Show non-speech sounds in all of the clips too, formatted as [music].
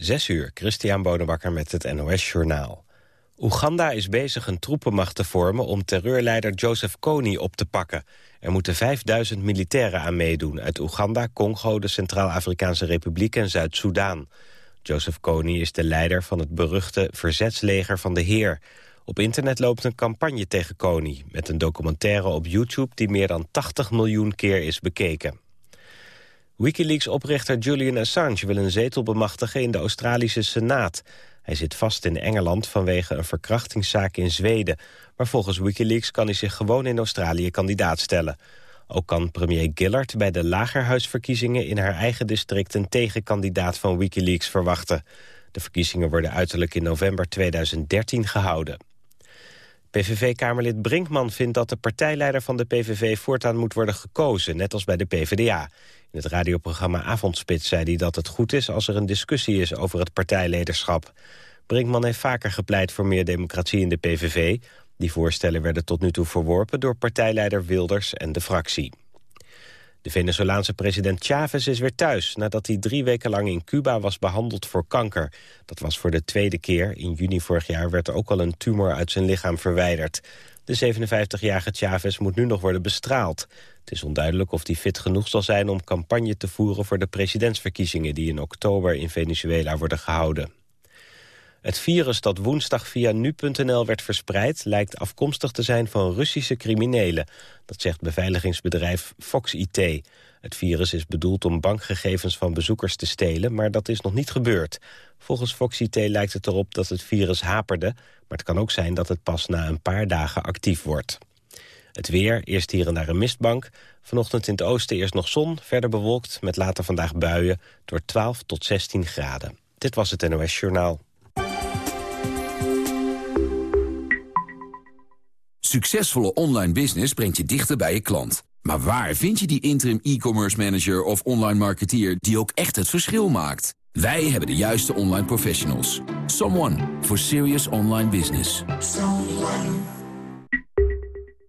Zes uur, Christian Bonenbakker met het NOS Journaal. Oeganda is bezig een troepenmacht te vormen om terreurleider Joseph Kony op te pakken. Er moeten 5000 militairen aan meedoen uit Oeganda, Congo, de Centraal-Afrikaanse Republiek en Zuid-Soedan. Joseph Kony is de leider van het beruchte verzetsleger van de Heer. Op internet loopt een campagne tegen Kony... met een documentaire op YouTube die meer dan 80 miljoen keer is bekeken. Wikileaks-oprichter Julian Assange wil een zetel bemachtigen in de Australische Senaat. Hij zit vast in Engeland vanwege een verkrachtingszaak in Zweden. Maar volgens Wikileaks kan hij zich gewoon in Australië kandidaat stellen. Ook kan premier Gillard bij de lagerhuisverkiezingen in haar eigen district een tegenkandidaat van Wikileaks verwachten. De verkiezingen worden uiterlijk in november 2013 gehouden. PVV-kamerlid Brinkman vindt dat de partijleider van de PVV voortaan moet worden gekozen, net als bij de PvdA. In het radioprogramma Avondspits zei hij dat het goed is als er een discussie is over het partijleiderschap. Brinkman heeft vaker gepleit voor meer democratie in de PVV. Die voorstellen werden tot nu toe verworpen door partijleider Wilders en de fractie. De Venezolaanse president Chavez is weer thuis... nadat hij drie weken lang in Cuba was behandeld voor kanker. Dat was voor de tweede keer. In juni vorig jaar werd er ook al een tumor uit zijn lichaam verwijderd. De 57-jarige Chavez moet nu nog worden bestraald. Het is onduidelijk of hij fit genoeg zal zijn om campagne te voeren... voor de presidentsverkiezingen die in oktober in Venezuela worden gehouden. Het virus dat woensdag via nu.nl werd verspreid... lijkt afkomstig te zijn van Russische criminelen. Dat zegt beveiligingsbedrijf Fox IT. Het virus is bedoeld om bankgegevens van bezoekers te stelen... maar dat is nog niet gebeurd. Volgens Fox IT lijkt het erop dat het virus haperde... maar het kan ook zijn dat het pas na een paar dagen actief wordt. Het weer, eerst hier en daar een mistbank. Vanochtend in het oosten eerst nog zon, verder bewolkt... met later vandaag buien door 12 tot 16 graden. Dit was het NOS Journaal. Succesvolle online business brengt je dichter bij je klant. Maar waar vind je die interim e-commerce manager of online marketeer die ook echt het verschil maakt? Wij hebben de juiste online professionals. Someone for serious online business.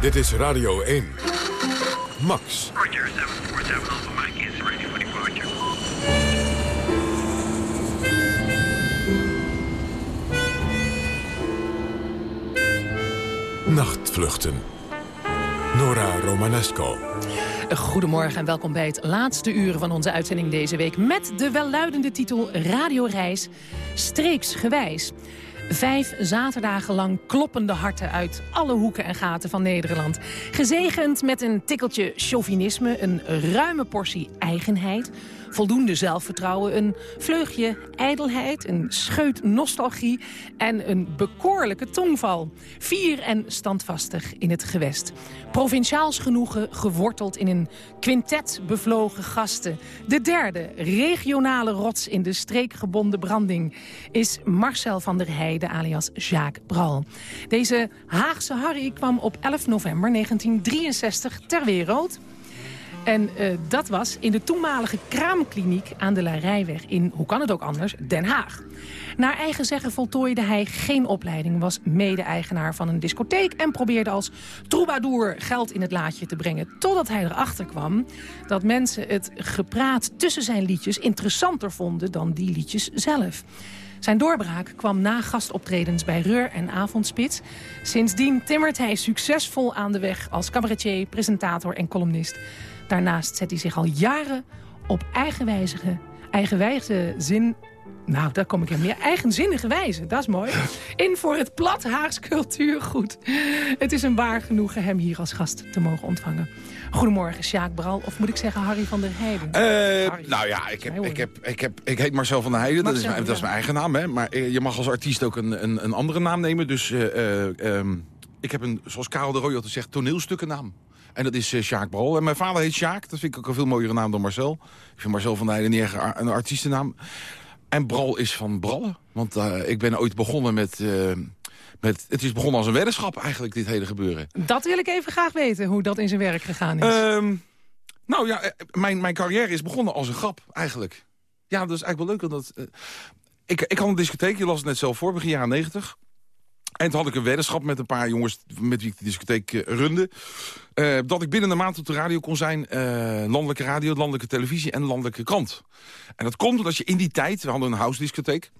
Dit is Radio 1. Max. Roger, 747 Alpha Mike is ready for departure. Nachtvluchten. Nora Romanesco. Goedemorgen en welkom bij het laatste uur van onze uitzending deze week... met de welluidende titel Radioreis Streeksgewijs. Vijf zaterdagen lang kloppende harten uit alle hoeken en gaten van Nederland. Gezegend met een tikkeltje chauvinisme, een ruime portie eigenheid voldoende zelfvertrouwen, een vleugje ijdelheid, een scheut nostalgie en een bekoorlijke tongval. Vier en standvastig in het gewest. Provinciaals genoegen geworteld in een quintet bevlogen gasten. De derde regionale rots in de streekgebonden branding is Marcel van der Heijden alias Jacques Bral. Deze Haagse Harry kwam op 11 november 1963 ter wereld en uh, dat was in de toenmalige kraamkliniek aan de Larijweg in, hoe kan het ook anders, Den Haag. Naar eigen zeggen voltooide hij geen opleiding, was mede-eigenaar van een discotheek... en probeerde als troubadour geld in het laadje te brengen. Totdat hij erachter kwam dat mensen het gepraat tussen zijn liedjes... interessanter vonden dan die liedjes zelf. Zijn doorbraak kwam na gastoptredens bij Reur en Avondspits. Sindsdien timmert hij succesvol aan de weg als cabaretier, presentator en columnist. Daarnaast zet hij zich al jaren op eigenwijzige, eigenwijze zin... Nou, daar kom ik in meer eigenzinnige wijze. Dat is mooi. [laughs] In voor het plat Haags cultuurgoed. Het is een waar genoegen hem hier als gast te mogen ontvangen. Goedemorgen, Sjaak Bral. Of moet ik zeggen Harry van der Heijden? Uh, nou ja, ik, heb, ik, heb, ik, heb, ik heet Marcel van der Heijden. Dat is, mijn, dat is mijn eigen naam. Hè? Maar eh, je mag als artiest ook een, een, een andere naam nemen. Dus uh, um, ik heb een, zoals Karel de Roy altijd zegt, toneelstukkennaam. En dat is uh, Sjaak Brol. En mijn vader heet Sjaak. Dat vind ik ook een veel mooiere naam dan Marcel. Ik vind Marcel van Heijden niet echt een artiestennaam. En Bral is van Brallen. Want uh, ik ben ooit begonnen met... Uh, met, het is begonnen als een weddenschap eigenlijk, dit hele gebeuren. Dat wil ik even graag weten, hoe dat in zijn werk gegaan is. Um, nou ja, mijn, mijn carrière is begonnen als een grap, eigenlijk. Ja, dat is eigenlijk wel leuk. Dat, uh, ik, ik had een discotheek, je las het net zelf voor, begin jaren negentig. En toen had ik een weddenschap met een paar jongens met wie ik de discotheek uh, runde. Uh, dat ik binnen een maand op de radio kon zijn. Uh, landelijke radio, landelijke televisie en landelijke krant. En dat komt omdat je in die tijd, we hadden een house discotheek.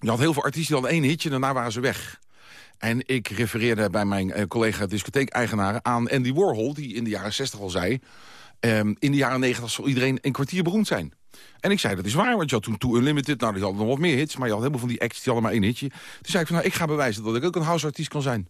Je had heel veel artiesten, hadden één hitje, daarna waren ze weg. En ik refereerde bij mijn collega discotheek-eigenaren aan Andy Warhol... die in de jaren 60 al zei... Um, in de jaren 90 zal iedereen een kwartier beroemd zijn. En ik zei, dat is waar, want je had toen Too Unlimited... nou, die hadden nog wat meer hits, maar je had helemaal van die acts... die hadden maar één hitje. Toen zei ik van, nou, ik ga bewijzen dat ik ook een houseartiest kan zijn.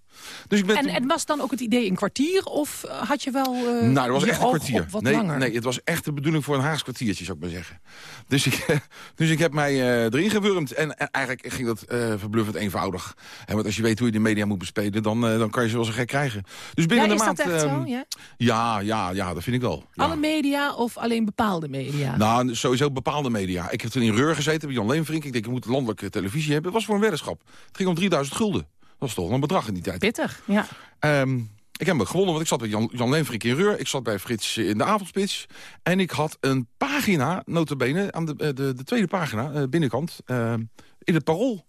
Dus ik ben en, en was dan ook het idee een kwartier? Of had je wel uh, Nou, dat was echt een kwartier. Wat nee, langer? nee, het was echt de bedoeling voor een Haags kwartiertje, zou ik maar zeggen. Dus ik, [laughs] dus ik heb mij uh, erin gewurmd. En, en, eigenlijk ging dat uh, verbluffend eenvoudig. En want als je weet hoe je de media moet bespelen... dan, dan kan je ze wel zo gek krijgen. Dus binnen ja, de is maand... dat echt zo, ja? ja? Ja, ja, dat vind ik wel. Ja. Alle media of alleen bepaalde media? Nou, sowieso bepaalde media. Ik heb toen in Reur gezeten bij Jan Leenvrink. Ik denk, ik moet landelijke televisie hebben. Het was voor een weddenschap. Het ging om 3000 gulden. Dat was toch een bedrag in die tijd. Pittig, ja. Um, ik heb hem gewonnen, want ik zat bij Jan, Jan in Reur. Ik zat bij Frits in de avondspits. En ik had een pagina, notabene, aan de, de, de tweede pagina, binnenkant, uh, in het parool.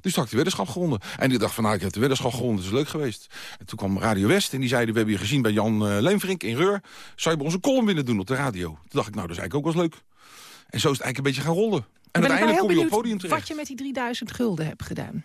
Dus toen had ik de weddenschap gewonnen. En ik dacht van, nou, ik heb de weddenschap gewonnen, dat is leuk geweest. En toen kwam Radio West en die zeiden, we hebben je gezien bij Jan uh, Leenvrink in Reur. Zou je bij onze column willen doen op de radio? Toen dacht ik, nou, dat is eigenlijk ook wel eens leuk. En zo is het eigenlijk een beetje gaan rollen. En ben uiteindelijk kom je op het podium terecht. wat je met die 3000 gulden hebt gedaan.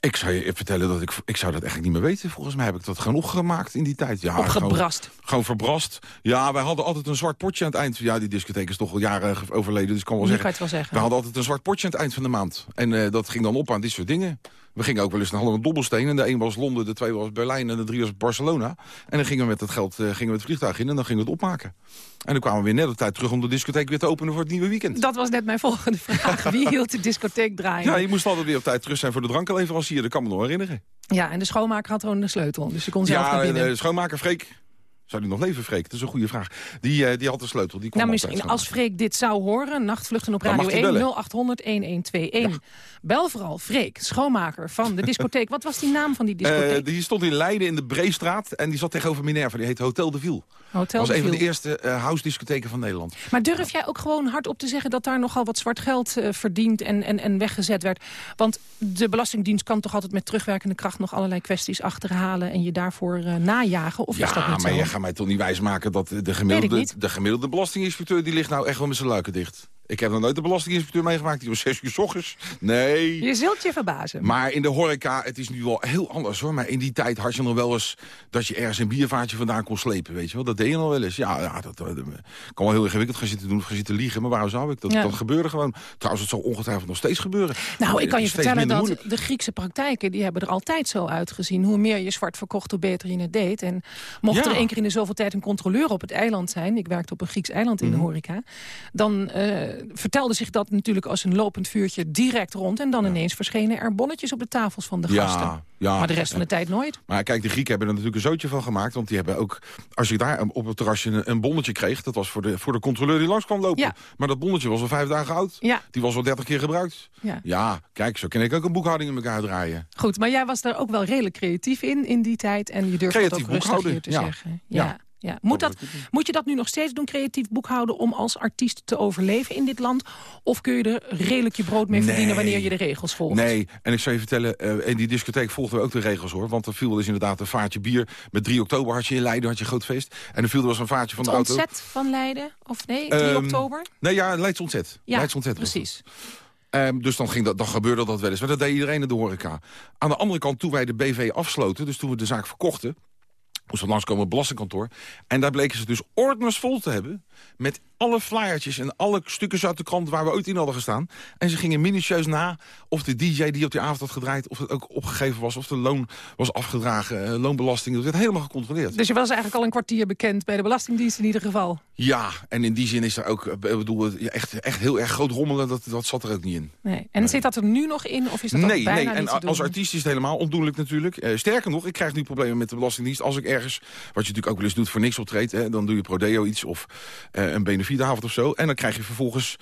Ik zou je vertellen dat ik, ik zou dat eigenlijk niet meer weten. Volgens mij heb ik dat genoeg gemaakt in die tijd. Ja, Opgebrast. Gewoon, gewoon verbrast. Ja, wij hadden altijd een zwart potje aan het eind. Ja, die discotheek is toch al jaren overleden, dus ik kan wel zeggen. Kan het wel zeggen. We hadden altijd een zwart potje aan het eind van de maand. En uh, dat ging dan op aan dit soort dingen. We gingen ook wel eens naar allemaal dobbelsteen. En de een was Londen, de twee was Berlijn en de drie was Barcelona. En dan gingen we met dat geld uh, gingen we het vliegtuig in en dan gingen we het opmaken. En dan kwamen we weer net op tijd terug om de discotheek weer te openen voor het nieuwe weekend. Dat was net mijn volgende vraag. [laughs] Wie hield de discotheek draaien? Ja, je moest altijd weer op tijd terug zijn voor de drankenleverancier. Dat kan me nog herinneren. Ja, en de schoonmaker had gewoon de sleutel. Dus je kon zelf ja, naar binnen. de schoonmaker Freek. Zou die nog leven, Freek? Dat is een goede vraag. Die, uh, die had de sleutel. Die nou, misschien als Freek dit zou horen, nachtvluchten op Radio 1 0800 1121. Ja. Bel vooral Freek, schoonmaker van de discotheek. Wat was die naam van die discotheek? Uh, die stond in Leiden in de Breestraat en die zat tegenover Minerva. Die heet Hotel de Ville. Hotel dat was de een van de eerste uh, house-discotheken van Nederland. Maar durf jij ook gewoon hardop te zeggen dat daar nogal wat zwart geld verdiend en, en, en weggezet werd? Want de Belastingdienst kan toch altijd met terugwerkende kracht nog allerlei kwesties achterhalen en je daarvoor najagen? Of ja, is dat niet zo? Gaat mij toch niet wijsmaken dat de gemiddelde, de gemiddelde belastinginspecteur... die ligt nou echt wel met zijn luiken dicht. Ik heb nog nooit de belastinginspecteur meegemaakt. Die was zes uur s ochtends. Nee. Je zult je verbazen. Maar in de horeca, het is nu wel heel anders hoor. Maar in die tijd had je nog wel eens dat je ergens een biervaartje vandaan kon slepen. Weet je wel? Dat deed je nog wel eens. Ja, ja dat, dat, dat kan wel heel ingewikkeld gaan zitten doen of gaan zitten liegen. Maar waarom zou ik? Dat, Ja. dat gebeurde gewoon. Trouwens, het zal ongetwijfeld nog steeds gebeuren. Nou, Maar ik kan het je vertellen dat moeilijk. de Griekse praktijken... die hebben er altijd zo uitgezien. Hoe meer je zwart verkocht, hoe beter je het deed. En mocht Ja. er één keer in de zoveel tijd een controleur op het eiland zijn... ik werkte op een Grieks eiland in Mhm. de horeca... dan eh, vertelde zich dat natuurlijk als een lopend vuurtje direct rond... en dan ineens verschenen er bonnetjes op de tafels van de gasten. Ja, ja. Maar de rest van de tijd nooit. Maar kijk, de Grieken hebben er natuurlijk een zootje van gemaakt. Want die hebben ook, als je daar op het terrasje een, bonnetje kreeg... dat was voor de, voor de controleur die langs kwam lopen. Ja. Maar dat bonnetje was al vijf dagen oud. Ja. Die was al dertig keer gebruikt. Ja. Ja, kijk, zo kan ik ook een boekhouding in elkaar draaien. Goed, maar jij was daar ook wel redelijk creatief in, in die tijd. En je Creatief ook rustig hier te ja. zeggen. Ja. Ja. Moet, dat, moet je dat nu nog steeds doen, creatief boekhouden... om als artiest te overleven in dit land? Of kun je er redelijk je brood mee verdienen... Nee. wanneer je de regels volgt? Nee, en ik zou je vertellen, eh, in die discotheek volgden we ook de regels hoor. Want er viel dus inderdaad een vaartje bier. Met 3 oktober had je in Leiden, had je een groot feest. En er viel er was een vaartje van Het de auto. ontzet van Leiden? Of nee, 3 Ehm, oktober? Nee, ja, Leids ontzet. Ja, Leids ontzet precies. Ehm, dus dan, ging dat, dan gebeurde dat wel eens. Maar dat deed iedereen in de horeca. Aan de andere kant, toen wij de BV afsloten... dus toen we de zaak verkochten... moesten we langskomen op het belastingkantoor. En daar bleken ze dus ordners vol te hebben... met alle flyertjes en alle stukjes uit de krant waar we ooit in hadden gestaan. En ze gingen minutieus na of de DJ die op die avond had gedraaid... of het ook opgegeven was, of de loon was afgedragen, eh, loonbelasting. Dat werd helemaal gecontroleerd. Dus je was eigenlijk al een kwartier bekend bij de Belastingdienst in ieder geval. Ja, en in die zin is er ook, eh, ik bedoel, echt, echt heel erg groot rommelen, dat, dat zat er ook niet in. Nee. En zit dat er nu nog in, of is dat Nee, bijna nee. en als artiest is het helemaal ondoenlijk natuurlijk. Eh, sterker nog, ik krijg nu problemen met de Belastingdienst als ik ergens... wat je natuurlijk ook wel eens doet voor niks optreedt... Hè, dan doe je prodeo iets of een benefietavond of zo. En dan krijg je vervolgens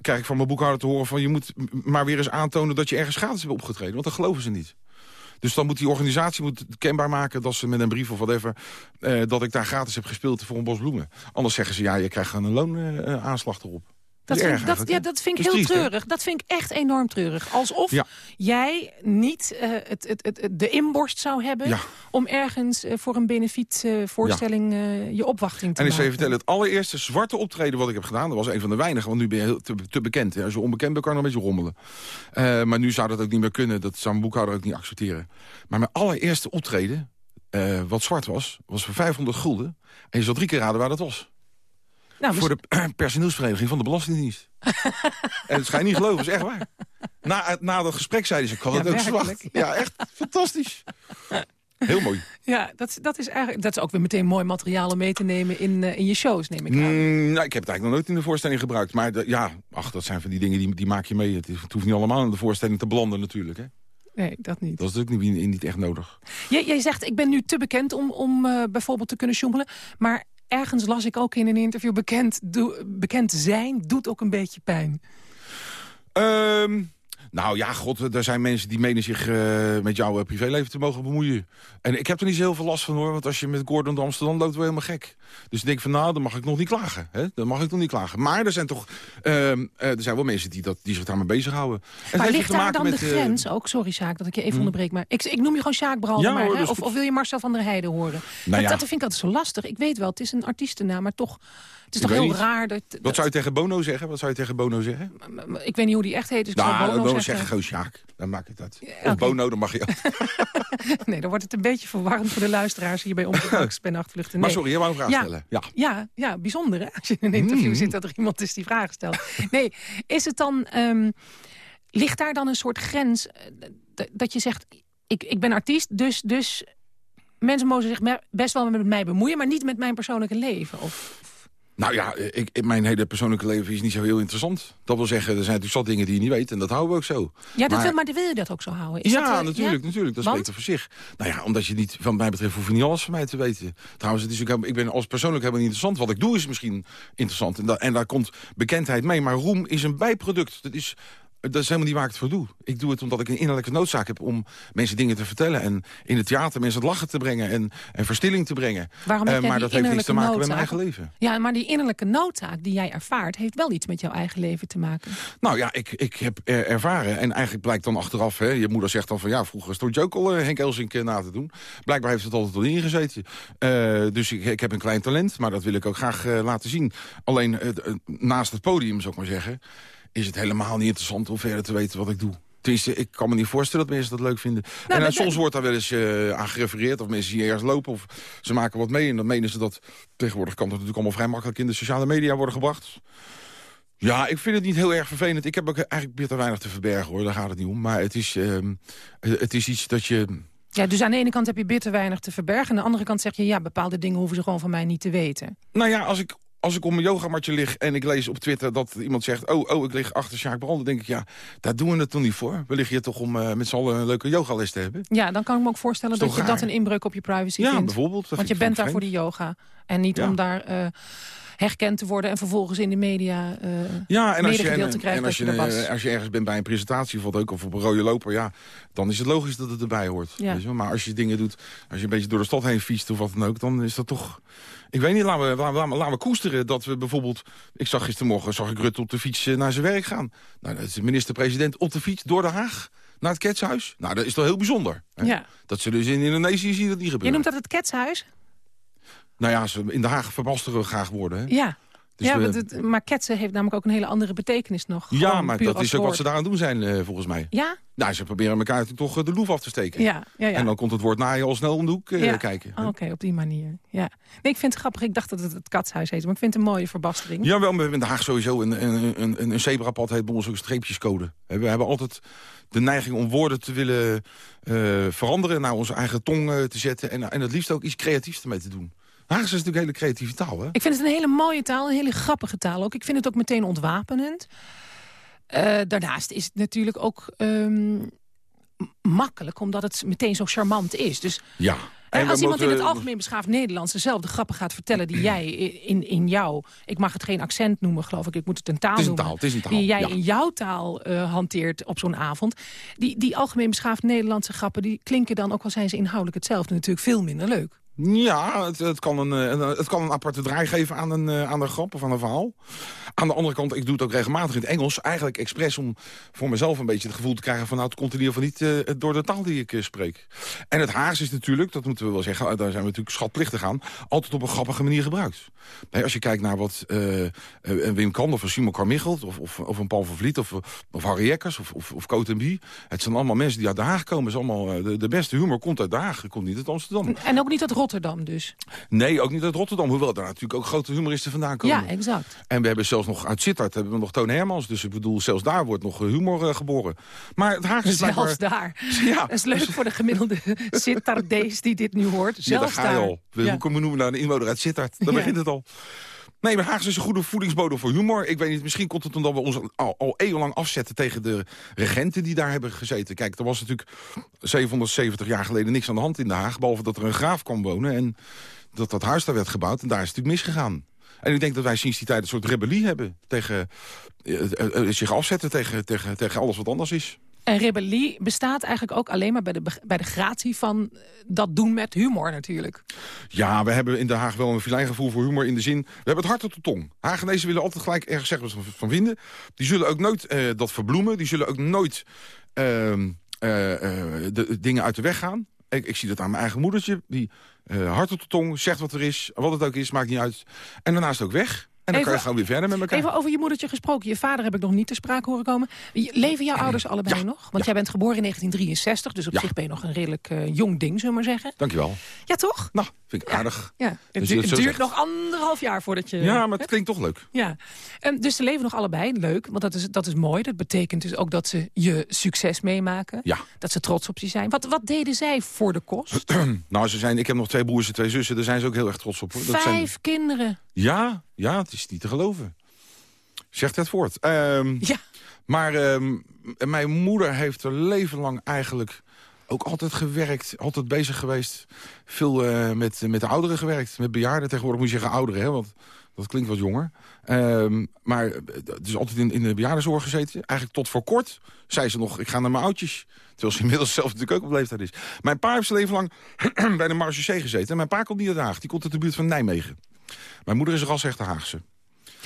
krijg ik van mijn boekhouder te horen van... je moet maar weer eens aantonen dat je ergens gratis hebt opgetreden. Want dat geloven ze niet. Dus dan moet die organisatie moet kenbaar maken dat ze met een brief of whatever... eh, dat ik daar gratis heb gespeeld voor een bos bloemen. Anders zeggen ze, ja, je krijgt een loonaanslag erop. Dat vind, dat, ja, dat vind ik Dat heel triest, hè? treurig. Dat vind ik echt enorm treurig. Alsof Ja. jij niet eh, het, het, het, de inborst zou hebben... Ja. om ergens eh, voor een benefietvoorstelling eh, je opwachting te En ik zal je maken. vertellen, het allereerste zwarte optreden wat ik heb gedaan... dat was een van de weinigen, want nu ben je heel te, te bekend. Hè. Als je onbekend bent, kan je nog een beetje rommelen. Maar nu zou dat ook niet meer kunnen. Dat zou mijn boekhouder ook niet accepteren. Maar mijn allereerste optreden, wat zwart was... was voor 500 gulden. En je zal drie keer raden waar dat was. Nou, Voor de [clears throat] personeelsvereniging van de Belastingdienst. en dat ga je niet geloven, is echt waar. Na, het- na dat gesprek zeiden ze, ik had Ja, het ook verwacht. Ja, echt fantastisch. Heel mooi. Ja, dat, dat, is eigenlijk, dat is ook weer meteen mooi materiaal om mee te nemen in, eh, in je shows, neem ik aan. Mm, nou, ik heb het eigenlijk nog nooit in de voorstelling gebruikt. Maar de- ja, ach, dat zijn van die dingen die, die maak je mee. Het, is- het hoeft niet allemaal in de voorstelling te belanden natuurlijk. Hè. Nee, dat niet. Dat is natuurlijk niet, niet echt nodig. Jij, jij zegt, ik ben nu te bekend om, om eh, bijvoorbeeld te kunnen sjoemelen. Maar ergens las ik ook in een interview... bekend, bekend zijn doet ook een beetje pijn. Ehm, nou ja, god, er zijn mensen die menen zich eh, met jouw eh, privéleven te mogen bemoeien. En ik heb er niet zo heel veel last van hoor. Want als je met Gordon door Amsterdam loopt, je helemaal gek. Dus ik denk van, nou, dan mag ik nog niet klagen. Hè? Dan mag ik nog niet klagen. Maar er zijn toch ehm, eh, er zijn wel mensen die, dat, die zich daarmee bezighouden. En Maar ligt daar dan met, de grens ook? Sorry, Sjaak, dat ik je even onderbreek. Maar ik, ik noem je gewoon Sjaak Bralder Ja, maar. hoor, hè? dat is Of, of wil je Marcel van der Heijden horen? Nou ja. dat, dat vind ik altijd zo lastig. Ik weet wel, het is een artiestennaam, maar toch... Het is Ik toch heel niet. raar. Dat, Wat dat- zou je tegen Bono zeggen? Wat zou je tegen Bono zeggen? Ik weet niet hoe die echt heet, dus ik Nou, zou Bono ik zeggen. goos Sjaak. Dan het uit. oké. Of Bono, dan mag je [laughs] Nee, dan wordt het een beetje verwarrend voor de luisteraars hier bij Omroep [laughs] Ben Nachtvluchten. Maar Nee. sorry, je wou een vraag Ja. stellen. Ja. Ja, ja, bijzonder hè? Als je in een interview Mm. zit dat er iemand is die vragen stelt. Nee, is het dan... ehm, ligt daar dan een soort grens eh, dat je zegt... Ik, ik ben artiest, dus, dus mensen mogen zich best wel met mij bemoeien... maar niet met mijn persoonlijke leven? Of, Nou ja, ik, mijn hele persoonlijke leven is niet zo heel interessant. Dat wil zeggen, er zijn natuurlijk zat dingen die je niet weet. En dat houden we ook zo. ja, dat Maar- wil, maar wil je dat ook zo houden? Is ja, dat, eh, natuurlijk, ja? natuurlijk. Dat Want? spreekt er voor zich. Nou ja, omdat je niet, van mij betreft, hoef je niet alles van mij te weten. Trouwens, het is ook, ik ben als persoonlijk helemaal niet interessant. Wat ik doe is misschien interessant. En, da- en daar komt bekendheid mee. Maar roem is een bijproduct. Dat is... Dat is helemaal niet waar ik het voor doe. Ik doe het omdat ik een innerlijke noodzaak heb om mensen dingen te vertellen. En in het theater mensen het lachen te brengen en, en verstilling te brengen. Waarom heb Eh, maar dat heeft niks te maken met mijn eigen leven. Ja, maar die innerlijke noodzaak die jij ervaart... heeft wel iets met jouw eigen leven te maken. Nou ja, ik, ik heb er- ervaren. En eigenlijk blijkt dan achteraf... Hè, je moeder zegt dan van ja, vroeger stond je ook al eh, Henk Elsink eh, na te doen. Blijkbaar heeft het altijd al ingezeten. Dus ik, ik heb een klein talent, maar dat wil ik ook graag laten zien. Alleen naast het podium, zou ik maar zeggen... is het helemaal niet interessant om verder te weten wat ik doe. Tenminste, ik kan me niet voorstellen dat mensen dat leuk vinden. en maar eh, dat- soms wordt daar wel eens eh, aan gerefereerd... of mensen zien ergens lopen of ze maken wat mee... en dan menen ze dat... tegenwoordig kan dat natuurlijk allemaal vrij makkelijk... in de sociale media worden gebracht. Ja, ik vind het niet heel erg vervelend. Ik heb ook eigenlijk bitter weinig te verbergen, hoor. Daar gaat het niet om. Maar het is, ehm, het is iets dat je... Ja, dus aan de ene kant heb je bitter weinig te verbergen... aan de andere kant zeg je... ja, bepaalde dingen hoeven ze gewoon van mij niet te weten. Nou ja, als ik, als ik op mijn yogamatje lig en ik lees op Twitter dat iemand zegt... oh, oh ik lig achter Sjaak Brand, dan denk ik, ja, daar doen we het toch niet voor. We liggen hier toch om eh, met z'n allen een leuke yogales te hebben. Ja, dan kan ik me ook voorstellen dat je dat een inbreuk op je privacy Ja, vindt. bijvoorbeeld. Dat Want je bent daar voor die yoga. En niet Ja. om daar eh, herkend te worden... en vervolgens in de media eh Ja, en als je, en, te krijgen en als, je, je als je ergens bent bij een presentatie wat ook, of op een rode loper, ja, dan is het logisch dat het erbij hoort. Ja. Weet je wel? Maar als je dingen doet, als je een beetje door de stad heen fietst of wat dan ook, dan is dat toch... Ik weet niet, laten we, laten we, laten we koesteren dat we bijvoorbeeld... Ik zag gistermorgen zag ik Rutte op de fiets eh, naar zijn werk gaan. Nou, dat is de minister-president op de fiets door Den Haag naar het Ketshuis. Nou, dat is toch heel bijzonder. Hè? Ja. Dat ze dus in Indonesië zien dat niet Je gebeuren. noemt dat het ketshuis? Nou ja, ze, in Den Haag verbasteren we graag worden. Hè? Ja. Dus ja, we- want het- maar ketsen heeft namelijk ook een hele andere betekenis nog. ja, maar dat is ook wat ze daar aan doen zijn, eh, volgens mij. Ja? Nou, ze proberen elkaar toch eh, de loef af te steken. Ja, ja, ja. En dan komt het woord naaien al snel om de hoek eh, Ja. kijken. Oh, Oké, op die manier. Ja. Nee, ik vind het grappig. Ik dacht dat het het katshuis heet, maar ik vind het een mooie verbastering. Jawel, maar we hebben in Den Haag sowieso een, een, een, een, zebrapad heet bij ons ook streepjescode. We hebben altijd de neiging om woorden te willen veranderen... naar onze eigen tong te zetten en, en het liefst ook iets creatiefs ermee te doen. Haagse is natuurlijk een hele creatieve taal, hè? Ik vind het een hele mooie taal, een hele grappige taal ook. Ik vind het ook meteen ontwapenend. Eh, daarnaast is het natuurlijk ook ehm, makkelijk, omdat het meteen zo charmant is. Dus Ja. eh, we als iemand in het algemeen beschaafd Nederlands dezelfde grappen gaat vertellen die jij in, in jou... Ik mag het geen accent noemen, geloof ik. Ik moet het een taal Het noemen. het is een taal, Die jij ja. in jouw taal eh, hanteert op zo'n avond. Die, die algemeen beschaafd Nederlandse grappen... die klinken dan, ook al zijn ze inhoudelijk hetzelfde... natuurlijk veel minder leuk. Ja, het, kan een, eh, een- het kan een aparte draai geven aan een, eh, aan een grap of aan een verhaal. Aan de andere kant, ik doe het ook regelmatig in het Engels. Eigenlijk expres om voor mezelf een beetje het gevoel te krijgen... van nou, het komt in ieder geval niet eh, door de taal die ik spreek. En het Haags is natuurlijk, dat moeten we wel zeggen... daar zijn we natuurlijk schatplichtig aan... altijd op een grappige manier gebruikt. Als je kijkt naar wat een Wim Kan of Simon Carmichelt... of, of, of een Paul van Vliet of, of Harry Eckers of, of, of Bie... het zijn allemaal mensen die uit Den Haag komen. Is allemaal, de, beste humor komt uit Den Haag, komt niet uit Amsterdam. En ook niet uit Rotterdam dus. Nee, ook niet uit Rotterdam. Hoewel daar natuurlijk ook grote humoristen vandaan komen. Ja, exact. En we hebben zelfs nog uit Sittard hebben we nog Toon Hermans. Dus ik bedoel, zelfs daar wordt nog eh, humor eh, geboren. Maar het Haagse is blijkbaar... Zelfs daar. [laughs] Ja. Dat is leuk voor de gemiddelde [laughs] Sittardees die dit nu hoort. Ja, Zelfs daar ga je daar. al. Ja. Hoe kunnen we noemen naar een inwoner uit Sittard? Ja. begint het al. Nee, maar Haagse is een goede voedingsbodem voor humor. Ik weet niet, misschien komt het omdat we ons al, al eeuwenlang afzetten... tegen de regenten die daar hebben gezeten. Kijk, er was natuurlijk 770 jaar geleden niks aan de hand in Den Haag... behalve dat er een graaf kwam wonen en dat dat huis daar werd gebouwd. En daar is het natuurlijk misgegaan. En ik denk dat wij sinds die tijd een soort rebellie hebben... tegen eh, eh, eh, zich afzetten tegen, tegen, tegen alles wat anders is. En rebellie bestaat eigenlijk ook alleen maar bij de, bij de gratie van eh, dat doen met humor natuurlijk. Ja, we hebben in Den Haag wel een filijngevoel voor humor in de zin... We hebben het hart op de tong. Hagenezen willen altijd gelijk ergens zeggen wat ze van vinden. Die zullen ook nooit eh, dat verbloemen. Die zullen ook nooit ehm, eh, de, de dingen uit de weg gaan. Ik, ik zie dat aan mijn eigen moedertje. Die hart op de tong, zegt wat er is. Wat het ook is, maakt niet uit. En daarnaast ook weg. En dan Even- kan je gewoon weer verder met elkaar. Even over je moedertje gesproken. Je vader heb ik nog niet ter sprake horen komen. Leven jouw ouders allebei Ja. nog? Want jij bent geboren in 1963, dus op Ja. zich ben je nog een redelijk eh, jong ding, zullen we maar zeggen. Dankjewel. Ja, toch? Nou, vind ik aardig. Ja, het, Dus het duurt zegt. nog anderhalf jaar voordat je... Ja, maar het klinkt toch leuk. Ja, Ehm, dus ze leven nog allebei. Leuk, want dat is, dat is mooi. Dat betekent dus ook dat ze je succes meemaken. Ja. Dat ze trots op je zijn. Wat, wat deden zij voor de kost? [clears throat] Nou, ze zijn, ik heb nog twee broers en twee zussen. Daar zijn ze ook heel erg trots op. Hoor. Dat zijn, Vijf kinderen. Ja, ja, het is niet te geloven. Zegt het voort. Ehm, Ja. Maar ehm, mijn moeder heeft er leven lang eigenlijk ook altijd gewerkt. Altijd bezig geweest. Veel eh, met, met de ouderen gewerkt. Met bejaarden. Tegenwoordig moet je zeggen ouderen, hè, want dat klinkt wat jonger. Ehm, maar eh, dus altijd in, in de bejaardenzorg gezeten. Eigenlijk tot voor kort zei ze nog, ik ga naar mijn oudjes. Terwijl ze [laughs] inmiddels zelf natuurlijk ook op leeftijd is. Mijn pa heeft leven lang [clears throat] bij de Marge gezeten. En mijn pa komt niet uit Den Haag. Die komt uit de buurt van Nijmegen. Mijn moeder is een ras-echte Haagse.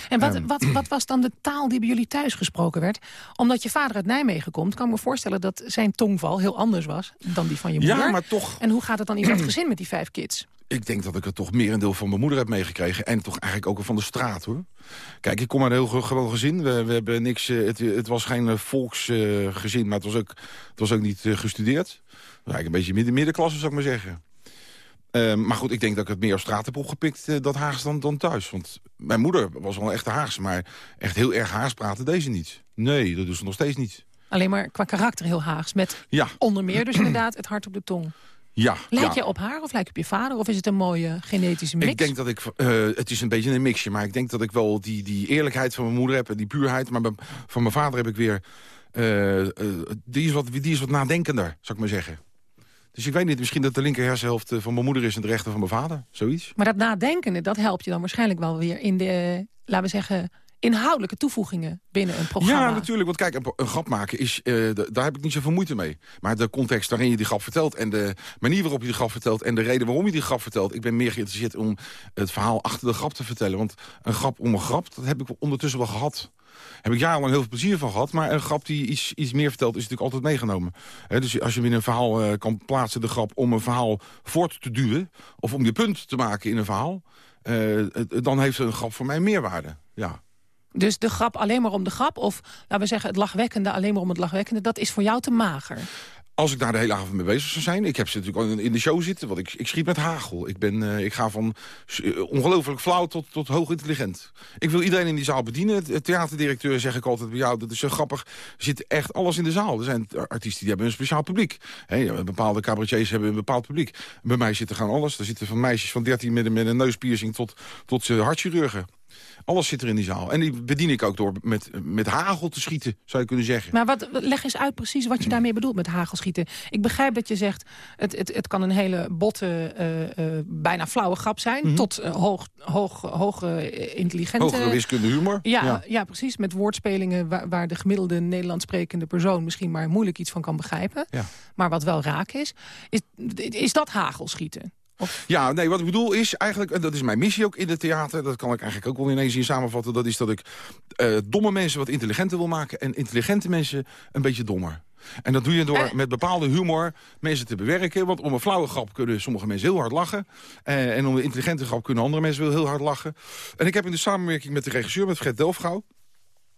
En wat, Ehm. wat, wat was dan de taal die bij jullie thuis gesproken werd? Omdat je vader uit Nijmegen komt, kan ik me voorstellen dat zijn tongval heel anders was dan die van je moeder. Ja, maar toch... En hoe gaat het dan in dat [clears throat] gezin met die vijf kids? Ik denk dat ik het toch merendeel van mijn moeder heb meegekregen. En toch eigenlijk ook van de straat, hoor. Kijk, ik kom uit een heel ge- gewoon gezin. We, we hebben niks, eh, het, het was geen eh, volksgezin, maar het was ook, het was ook niet eh, gestudeerd. Eigenlijk een beetje midden, middenklasse, zou ik maar zeggen. Ehm, maar goed, ik denk dat ik het meer op straat heb opgepikt, eh, dat Haags, dan, dan thuis. Want mijn moeder was wel een echte Haagse, maar echt heel erg Haags praten deze niet. Nee, dat doet ze nog steeds niet. Alleen maar qua karakter heel Haags. Met Ja, onder meer dus [clears throat] inderdaad het hart op de tong. ja. Lijk ja. je op haar of lijk je op je vader? Of is het een mooie genetische mix? Ik denk dat ik, eh, het is een beetje een mixje, maar ik denk dat ik wel die, die eerlijkheid van mijn moeder heb en die puurheid. Maar van mijn vader heb ik weer, eh, die, is wat, die is wat nadenkender, zou ik maar zeggen. Dus ik weet niet, misschien dat de linker hersenhelft eh, van mijn moeder is en de rechter van mijn vader, zoiets. Maar dat nadenkende, dat helpt je dan waarschijnlijk wel weer in de, laten we zeggen, inhoudelijke toevoegingen binnen een programma. Ja, natuurlijk, want kijk, een, grap maken, is, eh, daar heb ik niet zoveel moeite mee. Maar de context waarin je die grap vertelt en de manier waarop je die grap vertelt... en de reden waarom je die grap vertelt, ik ben meer geïnteresseerd om het verhaal achter de grap te vertellen. Want een grap om een grap, dat heb ik ondertussen wel gehad. Heb ik jarenlang heel veel plezier van gehad. Maar een grap die iets, iets meer vertelt is natuurlijk altijd meegenomen. Dus als je in een verhaal eh, kan plaatsen, de grap... om een verhaal voort te duwen... of om je punt te maken in een verhaal... eh, dan heeft een grap voor mij meerwaarde. Ja. Dus de grap alleen maar om de grap? Of laten we zeggen het lachwekkende alleen maar om het lachwekkende... dat is voor jou te mager? Als ik daar de hele avond mee bezig zou zijn... ik heb ze natuurlijk al in- de show zitten, want ik, ik schiet met hagel. Ik, ben, eh, ik ga van uh, ongelooflijk flauw tot, tot hoog intelligent. Ik wil iedereen in die zaal bedienen. Theaterdirecteur zeg ik altijd bij jou, dat is zo grappig. Er zit echt alles in de zaal. Er zijn artiesten die hebben een speciaal publiek. Bepaalde cabaretiers hebben een bepaald publiek. Bij mij zit er gewoon alles. Er zitten van meisjes van 13 met, een- neuspiercing tot, tot hartchirurgen. Alles zit er in die zaal. En die bedien ik ook door met, met hagel te schieten, zou je kunnen zeggen. Maar wat, leg eens uit precies wat je daarmee bedoelt met hagelschieten. Ik begrijp dat je zegt, het, het, het kan een hele botte, uh, uh, bijna flauwe grap zijn... Mm -hmm. tot uh, hoog, hoog, hoge intelligente... Hogere wiskunde humor. Ja, ja. ja, precies. Met woordspelingen waar, waar, de gemiddelde Nederlands sprekende persoon... misschien maar moeilijk iets van kan begrijpen. Ja. Maar wat wel raak is. Is, is dat hagelschieten? Of? Ja, nee, wat ik bedoel is eigenlijk, en dat is mijn missie ook in het theater... dat kan ik eigenlijk ook wel ineens in samenvatten... dat is dat ik uh, domme mensen wat intelligenter wil maken... en intelligente mensen een beetje dommer. En dat doe je door eh. met bepaalde humor mensen te bewerken. Want om een flauwe grap kunnen sommige mensen heel hard lachen. Uh, en om een intelligente grap kunnen andere mensen wel heel hard lachen. En ik heb in de samenwerking met de regisseur, met Fred Delfgauw...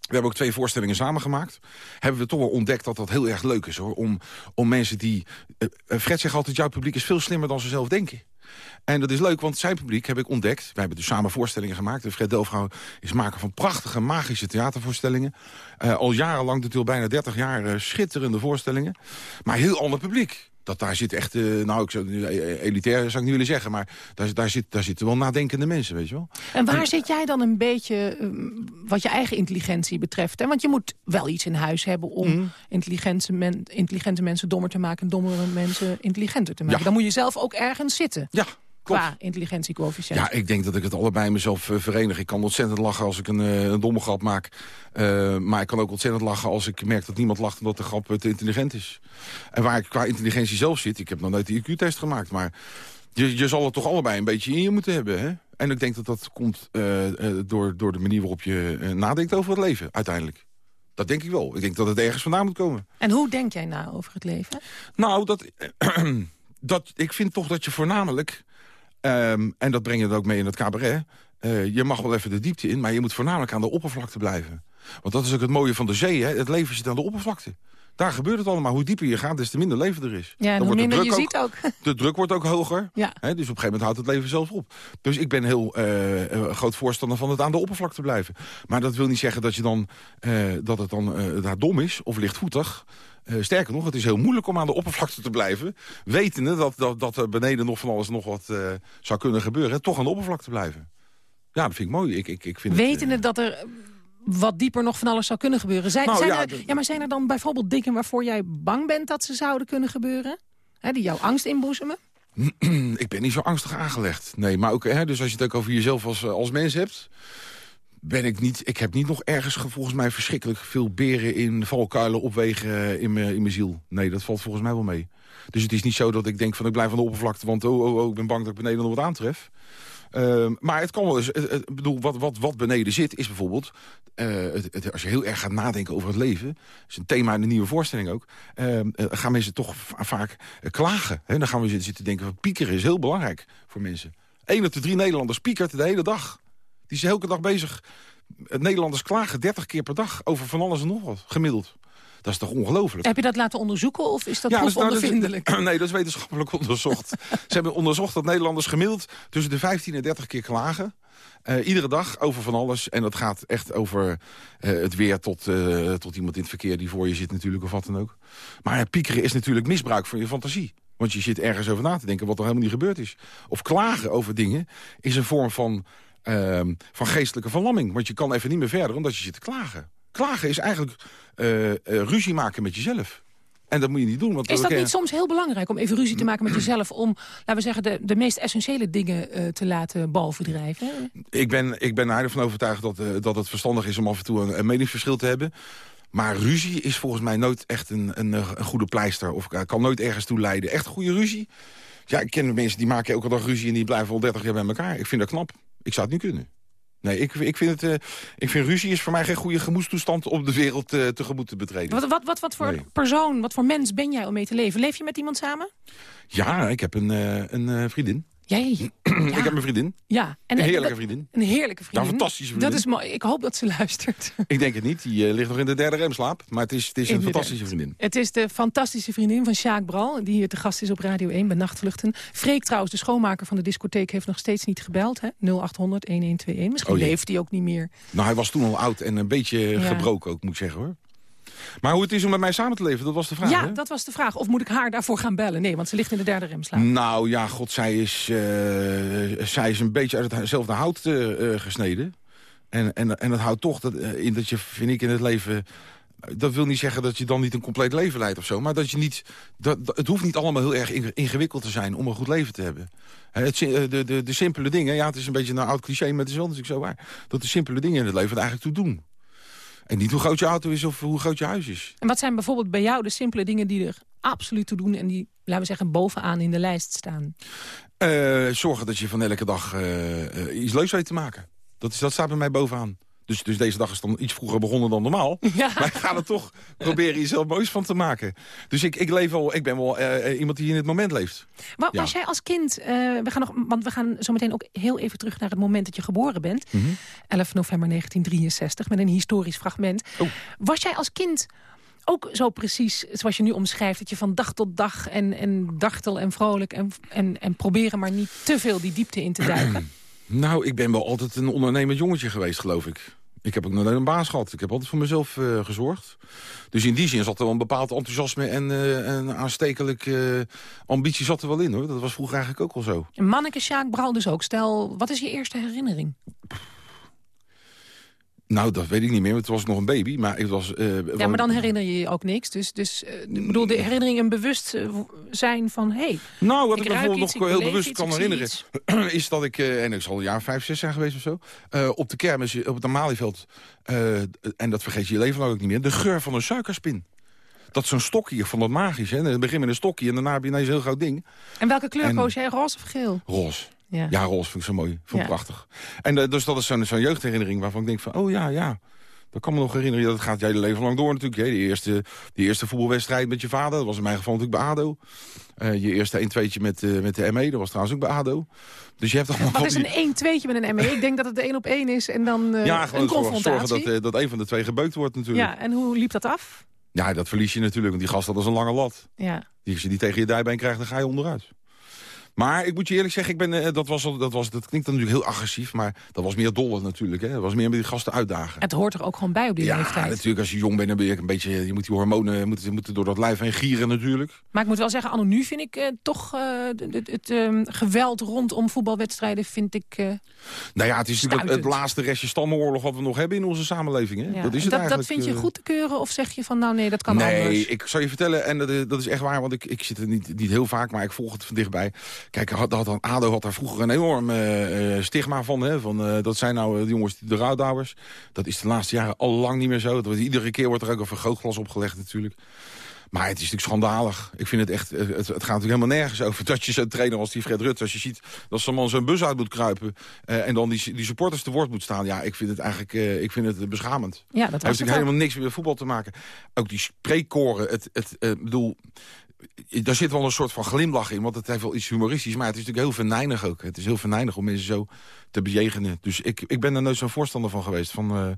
We hebben ook twee voorstellingen samengemaakt. Hebben we toch wel ontdekt dat dat heel erg leuk is. hoor. Om, om mensen die... Uh, Fred zegt altijd, jouw publiek is veel slimmer dan ze zelf denken. En dat is leuk, want zijn publiek heb ik ontdekt. Wij hebben dus samen voorstellingen gemaakt. Fred Delfgauw is maker van prachtige, magische theatervoorstellingen. Uh, al jarenlang, natuurlijk bijna 30 jaar, uh, schitterende voorstellingen. Maar heel ander publiek. Dat daar zit echt, uh, nou, ik zou, elitair zou ik niet willen zeggen... maar daar, daar, zit, daar zitten wel nadenkende mensen, weet je wel. En waar en, zit jij dan een beetje, um, wat je eigen intelligentie betreft? Hè? Want je moet wel iets in huis hebben om mm. intelligente, men, intelligente mensen dommer te maken... en dommere mensen intelligenter te maken. Ja. Dan moet je zelf ook ergens zitten. Ja. Qua intelligentiecoëfficiënt. Ja, ik denk dat ik het allebei mezelf uh, verenig. Ik kan ontzettend lachen als ik een, uh, een domme grap maak. Uh, maar ik kan ook ontzettend lachen als ik merk dat niemand lacht... omdat de grap te intelligent is. En waar ik qua intelligentie zelf zit... ik heb nog nooit de IQ-test gemaakt, maar... Je, je zal het toch allebei een beetje in je moeten hebben, hè? En ik denk dat dat komt door, door de manier waarop je nadenkt over het leven, uiteindelijk. Dat denk ik wel. Ik denk dat het ergens vandaan moet komen. En hoe denk jij na over het leven? Nou, dat, [clears throat] dat, ik vind toch dat je voornamelijk... Um, en dat breng je dan ook mee in het cabaret. Uh, je mag wel even de diepte in, maar je moet voornamelijk aan de oppervlakte blijven. Want dat is ook het mooie van de zee. Hè? Het leven zit aan de oppervlakte. Daar gebeurt het allemaal. Hoe dieper je gaat, des te minder leven er is. Ja, en dan hoe minder de je ziet ook. [laughs] De druk wordt ook hoger. Ja. Hè? Dus op een gegeven moment houdt het leven zelf op. Dus ik ben heel uh, groot voorstander van het aan de oppervlakte blijven. Maar dat wil niet zeggen dat, je dan, uh, dat het dan uh, daar dom is of lichtvoetig. Uh, sterker nog, het is heel moeilijk om aan de oppervlakte te blijven. Wetende dat, dat, dat er beneden nog van alles nog wat uh, zou kunnen gebeuren. Toch aan de oppervlakte blijven. Ja, dat vind ik mooi. Ik, ik, ik vind Wetende het, uh, dat er wat dieper nog van alles zou kunnen gebeuren. Zijn, Nou, zijn ja, er, ja, maar zijn er dan bijvoorbeeld dingen waarvoor jij bang bent dat ze zouden kunnen gebeuren? Hè, die jouw angst inboezemen? [clears throat] ik ben niet zo angstig aangelegd. Nee, maar ook, hè, dus als je het ook over jezelf als, eh, als mens hebt... Ben ik, niet, ik heb niet nog ergens ge- volgens mij verschrikkelijk veel beren in valkuilen opwegen eh, in mijn in mijn ziel. Nee, dat valt volgens mij wel mee. Dus het is niet zo dat ik denk van ik blijf aan de oppervlakte... want oh, oh, oh, ik ben bang dat ik beneden nog wat aantref. Ehm, maar het kan wel eens... eh, eh, bedoel, wat, wat, wat beneden zit is bijvoorbeeld... eh, het, als je heel erg gaat nadenken over het leven... is een thema in de nieuwe voorstelling ook... eh, gaan mensen toch va- vaak klagen. Hè? Dan gaan we zitten, denken van piekeren is heel belangrijk voor mensen. Eén op de drie Nederlanders piekert de hele dag. Die is elke dag bezig. Nederlanders klagen 30 keer per dag over van alles en nog wat, gemiddeld. Dat is toch ongelooflijk? Heb je dat laten onderzoeken of is dat Ja, nou, onbevindelijk? [clears throat] nee, dat is wetenschappelijk [laughs] onderzocht. Ze hebben onderzocht dat Nederlanders gemiddeld tussen de 15 en 30 keer klagen. Eh, iedere dag over van alles. En dat gaat echt over eh, het weer tot, eh, tot iemand in het verkeer die voor je zit natuurlijk of wat dan ook. Maar piekeren is natuurlijk misbruik van je fantasie. Want je zit ergens over na te denken wat er helemaal niet gebeurd is. Of klagen over dingen is een vorm van, ehm, van geestelijke verlamming. Want je kan even niet meer verder omdat je zit te klagen. Klagen is eigenlijk eh, eh, ruzie maken met jezelf. En dat moet je niet doen. Want Is dat niet soms heel belangrijk om even ruzie te maken met [clears throat] jezelf... om, laten we zeggen, de, de meest essentiële dingen eh, te laten bovendrijven? Ik ben, ik ben er ervan overtuigd dat, dat het verstandig is om af en toe een, een meningsverschil te hebben. Maar ruzie is volgens mij nooit echt een, een, een goede pleister. Of kan nooit ergens toe leiden. Echt goede ruzie? Ja, ik ken mensen die maken elke dag ruzie... en die blijven al 30 jaar bij elkaar. Ik vind dat knap. Ik zou het niet kunnen. Nee, ik, ik, vind, het, eh, ik vind ruzie is voor mij geen goede gemoedstoestand... om de wereld eh, tegemoet te betreden. Wat, wat, wat, wat voor Nee. persoon, wat voor mens ben jij om mee te leven? Leef je met iemand samen? Ja, ik heb een, eh, een vriendin. Jij? ik heb een vriendin. Ja. Een en- heerlijke vriendin. Een heerlijke vriendin. Ja, een fantastische vriendin. Dat is mooi. Ik hoop dat ze luistert. Ik denk het niet. Die eh, ligt nog in de derde remslaap. Maar het is, het is een fantastische vriendin. Het is de fantastische vriendin van Sjaak Bral... die hier te gast is op Radio 1 bij Nachtvluchten. Freek trouwens, de schoonmaker van de discotheek... heeft nog steeds niet gebeld, hè? 0800-1121. Misschien Oh leeft hij ook niet meer. Nou, hij was toen al oud en een beetje Ja. gebroken ook, moet ik zeggen hoor. Maar hoe het is om met mij samen te leven, dat was de vraag. ja, hè? dat was de vraag. Of moet ik haar daarvoor gaan bellen? Nee, want ze ligt in de derde remslaap. Nou ja, god, zij is, eh, zij is een beetje uit hetzelfde hout eh, eh, gesneden. En, en, en dat houdt toch dat, in dat je, vind ik, in het leven... Dat wil niet zeggen dat je dan niet een compleet leven leidt of zo. Maar dat je niet, dat, dat- het hoeft niet allemaal heel erg inge- ingewikkeld te zijn om een goed leven te hebben. Het, de, de, de simpele dingen, ja, het is een beetje een oud cliché, maar het is wel natuurlijk zo waar. Dat de simpele dingen in het leven er eigenlijk toe doen. En niet hoe groot je auto is of hoe groot je huis is. En wat zijn bijvoorbeeld bij jou de simpele dingen die er absoluut toe doen... en die, laten we zeggen, bovenaan in de lijst staan? Eh, zorgen dat je van elke dag eh, eh, iets leuks weet te maken. Dat, is, dat staat bij mij bovenaan. Dus, dus deze dag is dan iets vroeger begonnen dan normaal. [laughs] Ja. Maar ik ga er toch proberen jezelf moois van te maken. Dus ik, ik, leef wel, ik ben wel eh, eh, iemand die in het moment leeft. Ja. Was jij als kind, eh, we gaan nog, want we gaan zo meteen ook heel even terug naar het moment dat je geboren bent. 11 november 1963, met een historisch fragment. Oh. Was jij als kind ook zo precies, zoals je nu omschrijft... dat je van dag tot dag en, en dartel en vrolijk en, en, en proberen maar niet te veel die diepte in te duiken? [clears throat] Nou, ik ben wel altijd een ondernemend jongetje geweest, geloof ik. Ik heb ook nooit een baas gehad. Ik heb altijd voor mezelf eh, gezorgd. Dus in die zin zat er wel een bepaald enthousiasme en een eh, ambitie zat er wel in, hoor. Dat was vroeger eigenlijk ook al zo. En Manneke Sjaak Brouw dus ook. Stel, wat is je eerste herinnering? Nou, dat weet ik niet meer, want toen was ik nog een baby. Maar ik was... eh, Ja, maar dan herinner je je ook niks. Dus, dus ik bedoel, de herinnering een bewust eh, zijn van... Hey, Nou, wat Ik bijvoorbeeld iets, nog heel bewust iets, kan herinneren... [clears throat] is dat ik, en ik zal een jaar vijf, zes zijn geweest of zo... op de kermis op het Amalieveld... en dat vergeet je je leven lang ook niet meer... de geur van een suikerspin. Dat is zo'n stokje van dat magisch. Hè? Het begint met een stokje en daarna heb je ineens een heel groot ding. en welke kleur En- koos jij? Roze of geel? Roze. Ja. Ja, roze vind ik zo mooi. Vond ik Ja. prachtig. En eh, dus dat is zo'n jeugdherinnering waarvan ik denk van... oh ja, ja, dat kan me nog herinneren. Dat gaat je hele leven lang door natuurlijk. Hè. Die, eerste, die eerste voetbalwedstrijd met je vader, dat was in mijn geval natuurlijk bij ADO. Eh, je eerste 1-2'tje met, eh, met de ME, dat was trouwens ook bij ADO. Dus je hebt allemaal Wat is een 1-2'tje met een ME? Ik denk dat het 1 op 1 is en dan eh, ja, gewoon een zorgen, confrontatie. zorgen dat, dat een van de twee gebeukt wordt natuurlijk. ja, en hoe liep dat af? Ja, dat verlies je natuurlijk, want die gast had als een lange lat. Ja. Die, als je die tegen je dijbeen krijgt, dan ga je onderuit. Maar ik moet je eerlijk zeggen, ik ben, eh, dat, was, dat, was, dat klinkt dan natuurlijk heel agressief... maar dat was meer dolle natuurlijk. Hè. Dat was meer met die gasten uitdagen. Het hoort er ook gewoon bij op die Ja, leeftijd. natuurlijk, als je jong bent, dan ben je een beetje... je moet die hormonen moeten, moeten door dat lijf heen gieren natuurlijk. Maar ik moet wel zeggen, anno nu vind ik eh, toch eh, het, ehm, geweld rondom voetbalwedstrijden vind ik... Nou ja, het is natuurlijk het, laatste restje stammenoorlog... wat we nog hebben in onze samenleving. Hè? ja. Dat is het dat, dat eigenlijk. vind je goed te keuren of zeg je van nou nee, dat kan nee, anders? ik zou je vertellen, en dat, is- dat is echt waar, want ik, ik zit er niet, niet heel vaak, maar ik volg het van dichtbij. Kijk, had, had, ADO had daar vroeger een enorm eh, eh, stigma van, hè, van eh, dat zijn nou de jongens, de rouwdouwers. Dat is de laatste jaren al lang niet meer zo. Dat, wordt- iedere keer wordt er ook een vergrootglas opgelegd natuurlijk. Maar het is natuurlijk schandalig. Ik vind het echt, het, het gaat natuurlijk helemaal nergens over dat je zo'n trainer als die Fred Rutte, als je ziet dat zo'n man zijn bus uit moet kruipen en dan die, die supporters te woord moet staan. Ja, ik vind het eigenlijk, eh, ik vind het beschamend. Ja, dat heeft natuurlijk helemaal niks meer met voetbal te maken. Ook die spreekkoren, het, het bedoel... Daar zit wel een soort van glimlach in, want het heeft wel iets humoristisch. Maar het is natuurlijk heel venijnig ook. Het is heel venijnig om mensen zo te bejegenen. Dus ik, ik ben er nooit zo'n voorstander van geweest, van, eh,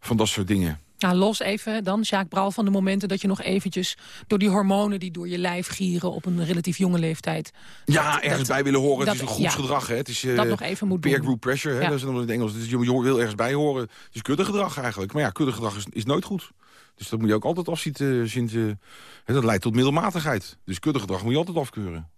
van dat soort dingen. Nou, los even dan, Jacques Bral, van de momenten dat je nog eventjes... door die hormonen die door je lijf gieren op een relatief jonge leeftijd... Ja, dat- ergens dat- bij willen horen. dat- het is een ja. gedrag. Hè. Het is, eh, dat nog even moet peer doen. group pressure, hè? Ja. dat is dan in het Engels. Dus je, wil ergens bij horen. Het is kuddegedrag eigenlijk. Maar ja, kuddegedrag is, is nooit goed. Dus dat moet je ook altijd afzien. te- zien te- hè, dat leidt tot middelmatigheid. Dus kuddegedrag moet je altijd afkeuren.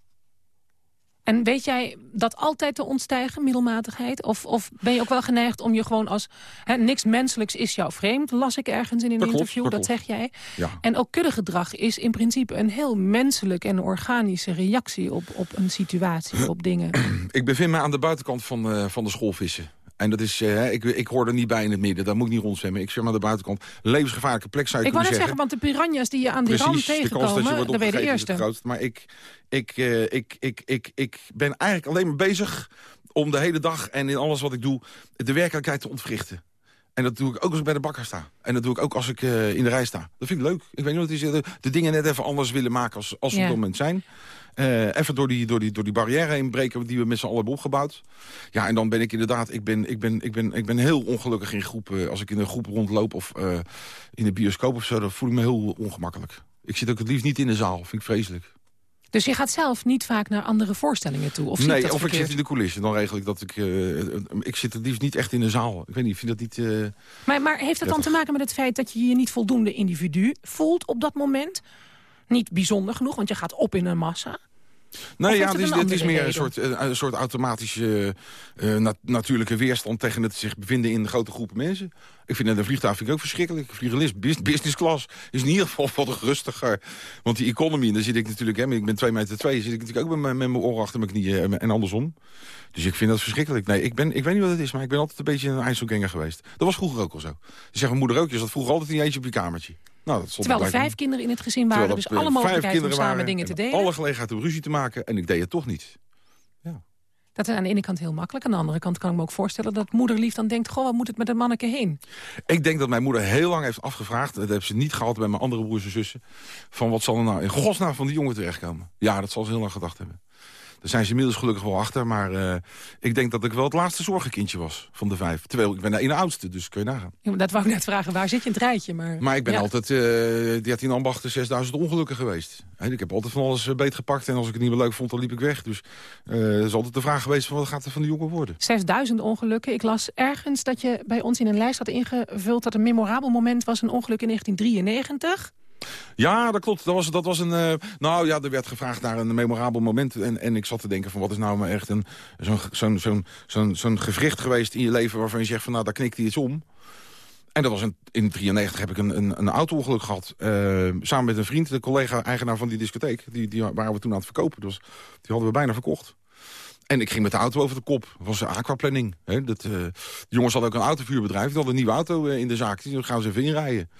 En weet jij dat altijd te ontstijgen, middelmatigheid? Of, of ben je ook wel geneigd om je gewoon als... Hè, niks menselijks is jou vreemd, las ik ergens in een Dat klopt, interview, dat zeg jij. Ja. En ook kuddegedrag is in principe een heel menselijk en organische reactie op, op een situatie, op dingen. [clears throat] Ik bevind me aan de buitenkant van, eh, van de schoolvissen. En dat is, eh, ik, ik hoor er niet bij in het midden. Daar moet ik niet rondzwemmen. Ik zwem aan de buitenkant. Levensgevaarlijke plek zou je Ik wou net zeggen, want de piranha's die je aan die rand Precies, de dat je tegenkomen, wordt dan ben je de eerste. het grootst. Maar ik, ik, eh, ik, ik, ik, ik ben eigenlijk alleen maar bezig om de hele dag... en in alles wat ik doe, de werkelijkheid te ontwrichten. En dat doe ik ook als ik bij de bakker sta. En dat doe ik ook als ik uh, in de rij sta. Dat vind ik leuk. Ik weet niet wat is. De, de dingen net even anders willen maken als, als ze Ja. op dat moment zijn. Eh, even door die, door, die, door die barrière heen breken die we met z'n allen hebben opgebouwd. Ja, en dan ben ik inderdaad... Ik ben, ik ben, ik ben, ik ben heel ongelukkig in groepen. Als ik in een groep rondloop of eh, in de bioscoop of zo... dan voel ik me heel ongemakkelijk. Ik zit ook het liefst niet in de zaal. Vind ik vreselijk. Dus je gaat zelf niet vaak naar andere voorstellingen toe? Of ik nee, of ik zit in de coulissen. Dan regel ik dat ik... eh, eh, ik zit het liefst niet echt in de zaal. Ik weet niet, ik vind dat niet... eh, Maar, maar heeft dat dan te maken met het feit dat je je niet voldoende individu voelt op dat moment? Niet bijzonder genoeg, want je gaat op in een massa. Nee, Of ja, het is, het is meer een soort, eh, een soort automatische eh, nat- natuurlijke weerstand tegen het zich bevinden in grote groepen mensen. Ik vind het een vliegtuig vind ik ook verschrikkelijk. Vliegenlist, bus- business class is in ieder geval [laughs] wat rustiger. Want die economy, daar zit ik natuurlijk, hè, ik ben 2 meter 2, zit ik natuurlijk ook met mijn, met mijn oren achter mijn knieën en- en andersom. Dus ik vind dat verschrikkelijk. Nee, ik, ben, ik weet niet wat het is, maar ik ben altijd een beetje een IJsselganger geweest. Dat was vroeger ook al zo. Dat zegt mijn moeder ook, je zat vroeger altijd in je eentje op je kamertje. Nou, dat Terwijl er vijf kinderen in het gezin waren, dus eh, alle om kinderen samen dingen te en delen. Alle gelegenheid om ruzie te maken en ik deed het toch niet. Dat is aan de ene kant heel makkelijk. Aan de andere kant kan ik me ook voorstellen dat moederlief dan denkt... goh, wat moet het met een manneke heen? Ik denk dat mijn moeder heel lang heeft afgevraagd... dat heeft ze niet gehad bij mijn andere broers en zussen... van wat zal er nou in godsnaam van die jongen terechtkomen. Ja, dat zal ze heel lang gedacht hebben. Daar zijn ze inmiddels gelukkig wel achter. Maar eh, ik denk dat ik wel het laatste zorgenkindje was van de vijf. Terwijl ik ben de ene oudste, dus kun je nagaan. Ja, maar dat wou ik net vragen, waar zit je in het rijtje? Maar, Maar ik ben ja. altijd eh 13 ambachten, 6000 ongelukken geweest. Hè, ik heb altijd van alles eh, beetgepakt. En als ik het niet meer leuk vond, dan liep ik weg. Dus eh is altijd de vraag geweest van wat gaat er van die jongen worden. 6000 ongelukken. Ik las ergens dat je bij ons in een lijst had ingevuld... dat een memorabel moment was een ongeluk in 1993. Ja, dat klopt. Dat was, dat was een. eh, nou ja, er werd gevraagd naar een memorabel moment. En, en ik zat te denken: van wat is nou maar echt zo'n zo'n zo'n zo'n zo'n gewricht geweest in je leven waarvan je zegt van nou daar knikt hij iets om. En dat was in 93 heb ik een, een, een auto-ongeluk gehad. eh, samen met een vriend, de collega-eigenaar van die discotheek. Die, die waren we toen aan het verkopen. Dus die hadden we bijna verkocht. En ik ging met de auto over de kop. Dat was aquaplanning. Hè? Dat, eh, de jongens hadden ook een autovuurbedrijf. Die hadden een nieuwe auto eh, in de zaak. Die gaan ze even inrijden.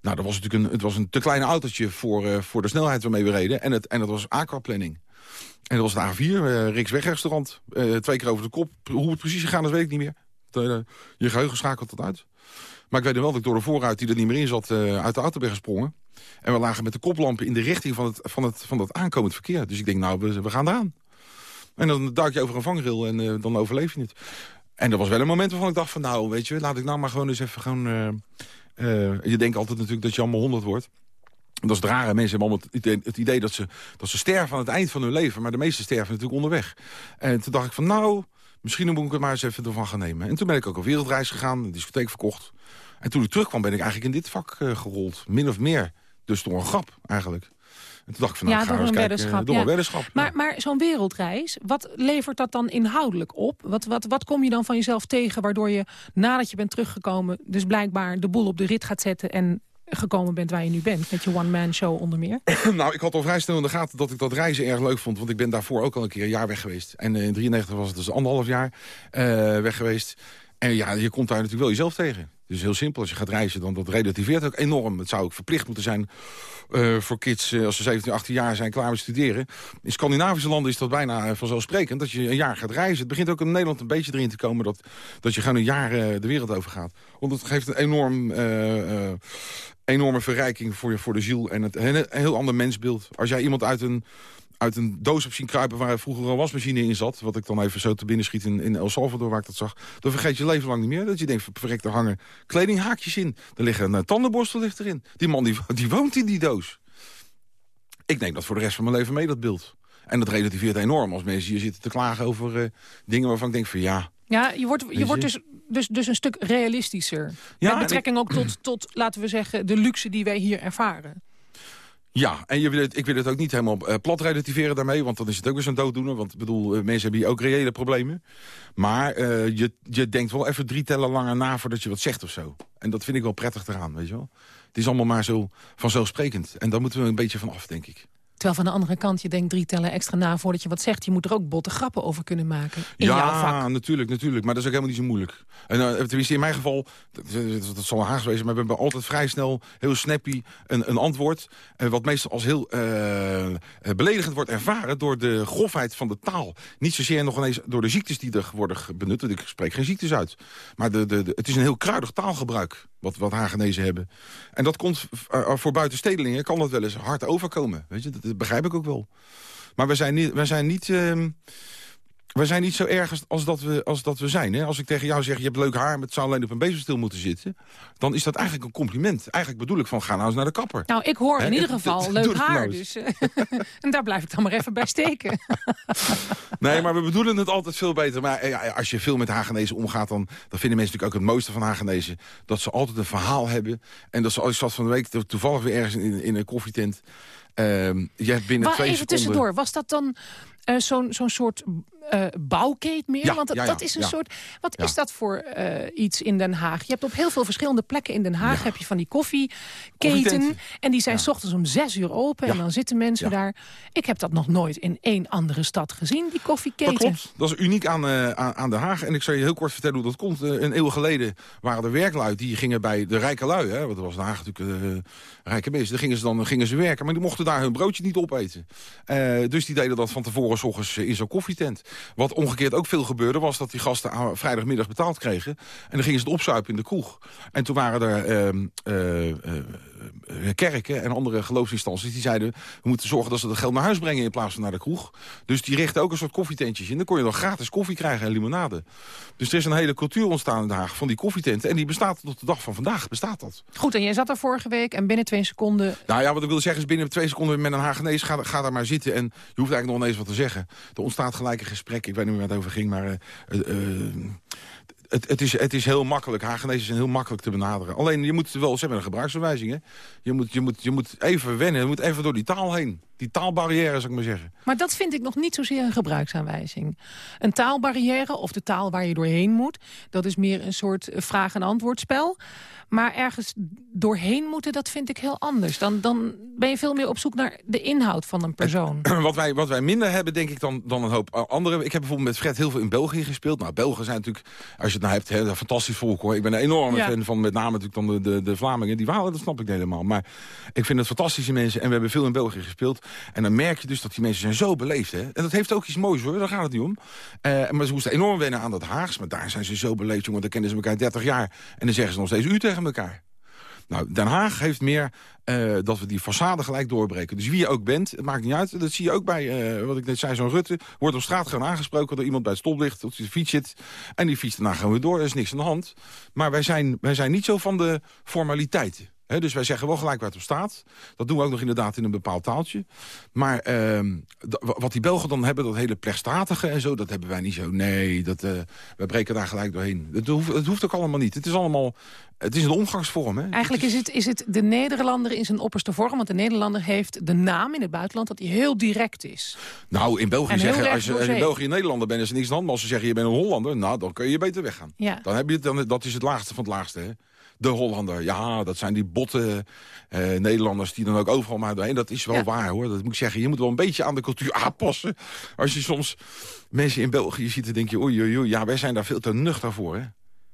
Nou, dat was natuurlijk een, het was een te klein autootje voor, eh, voor de snelheid waarmee we reden. En, het, en dat was aquaplanning. En dat was de A4, eh Riks Wegrestaurant. Eh, twee keer over de kop. Hoe het precies gegaan is, weet ik niet meer. Je geheugen schakelt dat uit. Maar ik weet wel dat ik door de voorruit die er niet meer in zat... uit de auto ben gesprongen. En we lagen met de koplampen in de richting van het, van het, van aankomend verkeer. Dus ik denk, nou, we, we gaan eraan. En dan duik je over een vangrail en eh, dan overleef je het. En dat was wel een moment waarvan ik dacht van... nou, weet je, laat ik nou maar gewoon eens even gewoon... eh, eh, je denkt altijd natuurlijk dat je allemaal honderd wordt. Dat is het rare. Mensen hebben allemaal het idee, dat, ze, dat ze sterven aan het eind van hun leven. Maar de meeste sterven natuurlijk onderweg. En toen dacht ik van nou, misschien moet ik het maar eens even ervan gaan nemen. En toen ben ik ook op wereldreis gegaan, een discotheek verkocht. En toen ik terugkwam ben ik eigenlijk in dit vak gerold. Min of meer. Dus door een grap eigenlijk. En toen dacht ik van nou, Ja, ga door eens een kijken, weddenschap, Door ja. een weddenschap. Maar, maar zo'n wereldreis, wat levert dat dan inhoudelijk op? Wat, wat, wat kom je dan van jezelf tegen waardoor je nadat je bent teruggekomen... dus blijkbaar de boel op de rit gaat zetten en gekomen bent waar je nu bent? Met je one-man show onder meer. [coughs] nou, ik had al vrij snel in de gaten dat ik dat reizen erg leuk vond. Want ik ben daarvoor ook al een keer een jaar weg geweest. En eh, in 93 was het dus anderhalf jaar eh, weg geweest. En ja, je komt daar natuurlijk wel jezelf tegen. Dus heel simpel, als je gaat reizen, dan dat relativeert ook enorm. Het zou ook verplicht moeten zijn eh, voor kids eh, als ze 17, 18 jaar zijn klaar met studeren. In Scandinavische landen is dat bijna eh, vanzelfsprekend dat je een jaar gaat reizen. Het begint ook in Nederland een beetje erin te komen dat, dat je gewoon een jaar de wereld over gaat. Want het geeft een enorm, enorme verrijking voor, je, voor de ziel en het, een heel ander mensbeeld. Als jij iemand uit een uit een doos op zien kruipen waar vroeger een wasmachine in zat... wat ik dan even zo te binnen schiet in, in El Salvador waar ik dat zag... dan vergeet je leven lang niet meer. Dat je denkt, verrekt, er hangen kledinghaakjes in. Er liggen een eh, tandenborstel ligt erin. Die man die, [laughs] die woont in die doos. Ik neem dat voor de rest van mijn leven mee, dat beeld. En dat relativeert enorm als mensen hier zitten te klagen over eh, dingen waarvan ik denk van ja... Ja, je wordt, je je? wordt dus, dus, dus een stuk realistischer. Ja, Met betrekking ook tot, tot, laten we zeggen, de luxe die wij hier ervaren. Ja, en je wil ik wil het ook niet helemaal eh, plat relativeren daarmee... want dan is het ook weer zo'n dooddoener. Want ik bedoel, eh, mensen hebben hier ook reële problemen. Maar eh, je, je denkt wel even drie tellen langer na voordat je wat zegt of zo. En dat vind ik wel prettig eraan, weet je wel. Het is allemaal maar zo vanzelfsprekend. En daar moeten we een beetje van af, denk ik. Terwijl van de andere kant je denkt drie tellen extra na voordat je wat zegt. Je moet er ook botte grappen over kunnen maken in jouw ja, vak. natuurlijk, natuurlijk. Maar dat is ook helemaal niet zo moeilijk. En uh, tenminste, in mijn geval, dat, dat, dat zal Haags wezen... maar we hebben altijd vrij snel, heel snappy, een, een antwoord... Uh, wat meestal als heel uh, beledigend wordt ervaren... door de grofheid van de taal. Niet zozeer nog ineens door de ziektes die er worden benut. Ik spreek geen ziektes uit. Maar de, de, de, het is een heel kruidig taalgebruik wat, wat Hagenezen hebben. En dat komt voor buitenstedelingen kan dat wel eens hard overkomen. Weet je, dat, dat begrijp ik ook wel. Maar we zijn niet... We zijn niet uh, we zijn niet zo erg als, dat, we, als dat we zijn. Hè? Als ik tegen jou zeg, je hebt leuk haar, maar het zou alleen op een bezemstil moeten zitten... dan is dat eigenlijk een compliment. Eigenlijk bedoel ik van, ga nou eens naar de kapper. Nou, ik hoor in ieder geval leuk haar, dus... [laughs] en daar blijf ik dan maar even bij steken. [laughs] nee, maar we bedoelen het altijd veel beter. Maar ja, als je veel met Hagenezen omgaat, dan, dan vinden mensen natuurlijk ook het mooiste van Hagenezen... dat ze altijd een verhaal hebben. En dat ze, als ik zat van de week toevallig weer ergens in, in een koffietent... Binnen maar twee even seconden... tussendoor, was dat dan uh, zo'n zo'n soort uh, bouwkeet meer? Ja, Want dat, ja, ja, dat is een soort... Wat is dat voor uh, iets in Den Haag? Je hebt op heel veel verschillende plekken in Den Haag... Heb je van die koffieketen. En die zijn s ochtends om zes uur open. En dan zitten mensen daar. Ik heb dat nog nooit in één andere stad gezien, die koffieketen. Dat klopt. Dat is uniek aan, eh, aan, aan Den Haag. En ik zal je heel kort vertellen hoe dat komt. Eh, een eeuw geleden waren er werklui die gingen bij de rijke lui. Hè, want er was Den Haag natuurlijk eh, rijke mensen. Daar gingen ze dan gingen ze werken. Maar die mochten daar hun broodje niet opeten. Eh, dus die deden dat van tevoren s eh, in zo'n koffietent. Wat omgekeerd ook veel gebeurde was dat die gasten vrijdagmiddag betaald kregen. En dan gingen ze het opzuipen in de kroeg. En toen waren er ehm, eh, eh, eh, kerken en andere geloofsinstanties die zeiden... we moeten zorgen dat ze dat geld naar huis brengen in plaats van naar de kroeg. Dus die richten ook een soort koffietentjes in. Dan kon je dan gratis koffie krijgen en limonade. Dus er is een hele cultuur ontstaan in Den Haag van die koffietenten. En die bestaat tot de dag van vandaag. Bestaat dat. Goed, en jij zat er vorige week en binnen twee seconden... Nou ja, wat ik wil zeggen is binnen twee seconden met een Hagenees... ga, ga daar maar zitten en je hoeft eigenlijk nog ineens wat te zeggen. Er ontstaat gelijk een gesprek. Ik weet niet meer waar het over ging, maar... eh, eh, eh, het, het, is, het is heel makkelijk. Hagenezen zijn heel makkelijk te benaderen. Alleen, je moet wel, ze hebben een gebruiksaanwijzing. Hè? Je, moet, je, moet, je moet even wennen. Je moet even door die taal heen. Die taalbarrière, zou ik maar zeggen. Maar dat vind ik nog niet zozeer een gebruiksaanwijzing. Een taalbarrière, of de taal waar je doorheen moet... dat is meer een soort vraag- en antwoordspel. Maar ergens doorheen moeten, dat vind ik heel anders. Dan, dan ben je veel meer op zoek naar de inhoud van een persoon. [clears throat] wat, wij, wat wij minder hebben, denk ik, dan, dan een hoop anderen. Ik heb bijvoorbeeld met Fred heel veel in België gespeeld. Nou, Belgen zijn natuurlijk, als je het nou hebt, hè, een fantastisch volk. Hoor. Ik ben een enorme Ja. fan van met name natuurlijk dan de, de, de Vlamingen. Die Walen, dat snap ik helemaal. Maar ik vind het fantastische mensen. En we hebben veel in België gespeeld. En dan merk je dus dat die mensen zijn zo beleefd. Hè? En dat heeft ook iets moois hoor, daar gaat het niet om. Eh, maar ze moesten enorm wennen aan dat Haags. Maar daar zijn ze zo beleefd, jongen. Daar kennen ze elkaar 30 jaar. En dan zeggen ze nog steeds u tegen elkaar. Nou, Den Haag heeft meer eh, dat we die façade gelijk doorbreken. Dus wie je ook bent, het maakt niet uit. Dat zie je ook bij, eh, wat ik net zei, zo'n Rutte. Wordt op straat gewoon aangesproken door iemand bij het stoplicht. Op de fiets zit. En die fiets daarna gaan we door. Er is niks aan de hand. Maar wij zijn, wij zijn niet zo van de formaliteiten. Dus wij zeggen wel gelijk waar het op staat. Dat doen we ook nog inderdaad in een bepaald taaltje. Maar ehm, wat die Belgen dan hebben, dat hele plechtstatige en zo... dat hebben wij niet zo. Nee, dat, eh, wij breken daar gelijk doorheen. Het hoeft, hoeft ook allemaal niet. Het is allemaal... Het is een omgangsvorm. Hè? Eigenlijk is het, is het de Nederlander in zijn opperste vorm. Want de Nederlander heeft de naam in het buitenland dat hij heel direct is. Nou, in België zeggen, als je als je in. België Nederlander bent, is er niks aan. Maar als ze zeggen, je bent een Hollander, nou, dan kun je beter weggaan. Ja. Dan heb je dan, dat is het laagste van het laagste, hè. De Hollander, ja, dat zijn die botte eh, Nederlanders die dan ook overal maar doorheen. Dat is wel Ja. waar, hoor. Dat moet ik zeggen. Je moet wel een beetje aan de cultuur aanpassen. Als je soms mensen in België ziet, dan denk je, oei, oei, oei. Ja, wij zijn daar veel te nuchter voor, hè.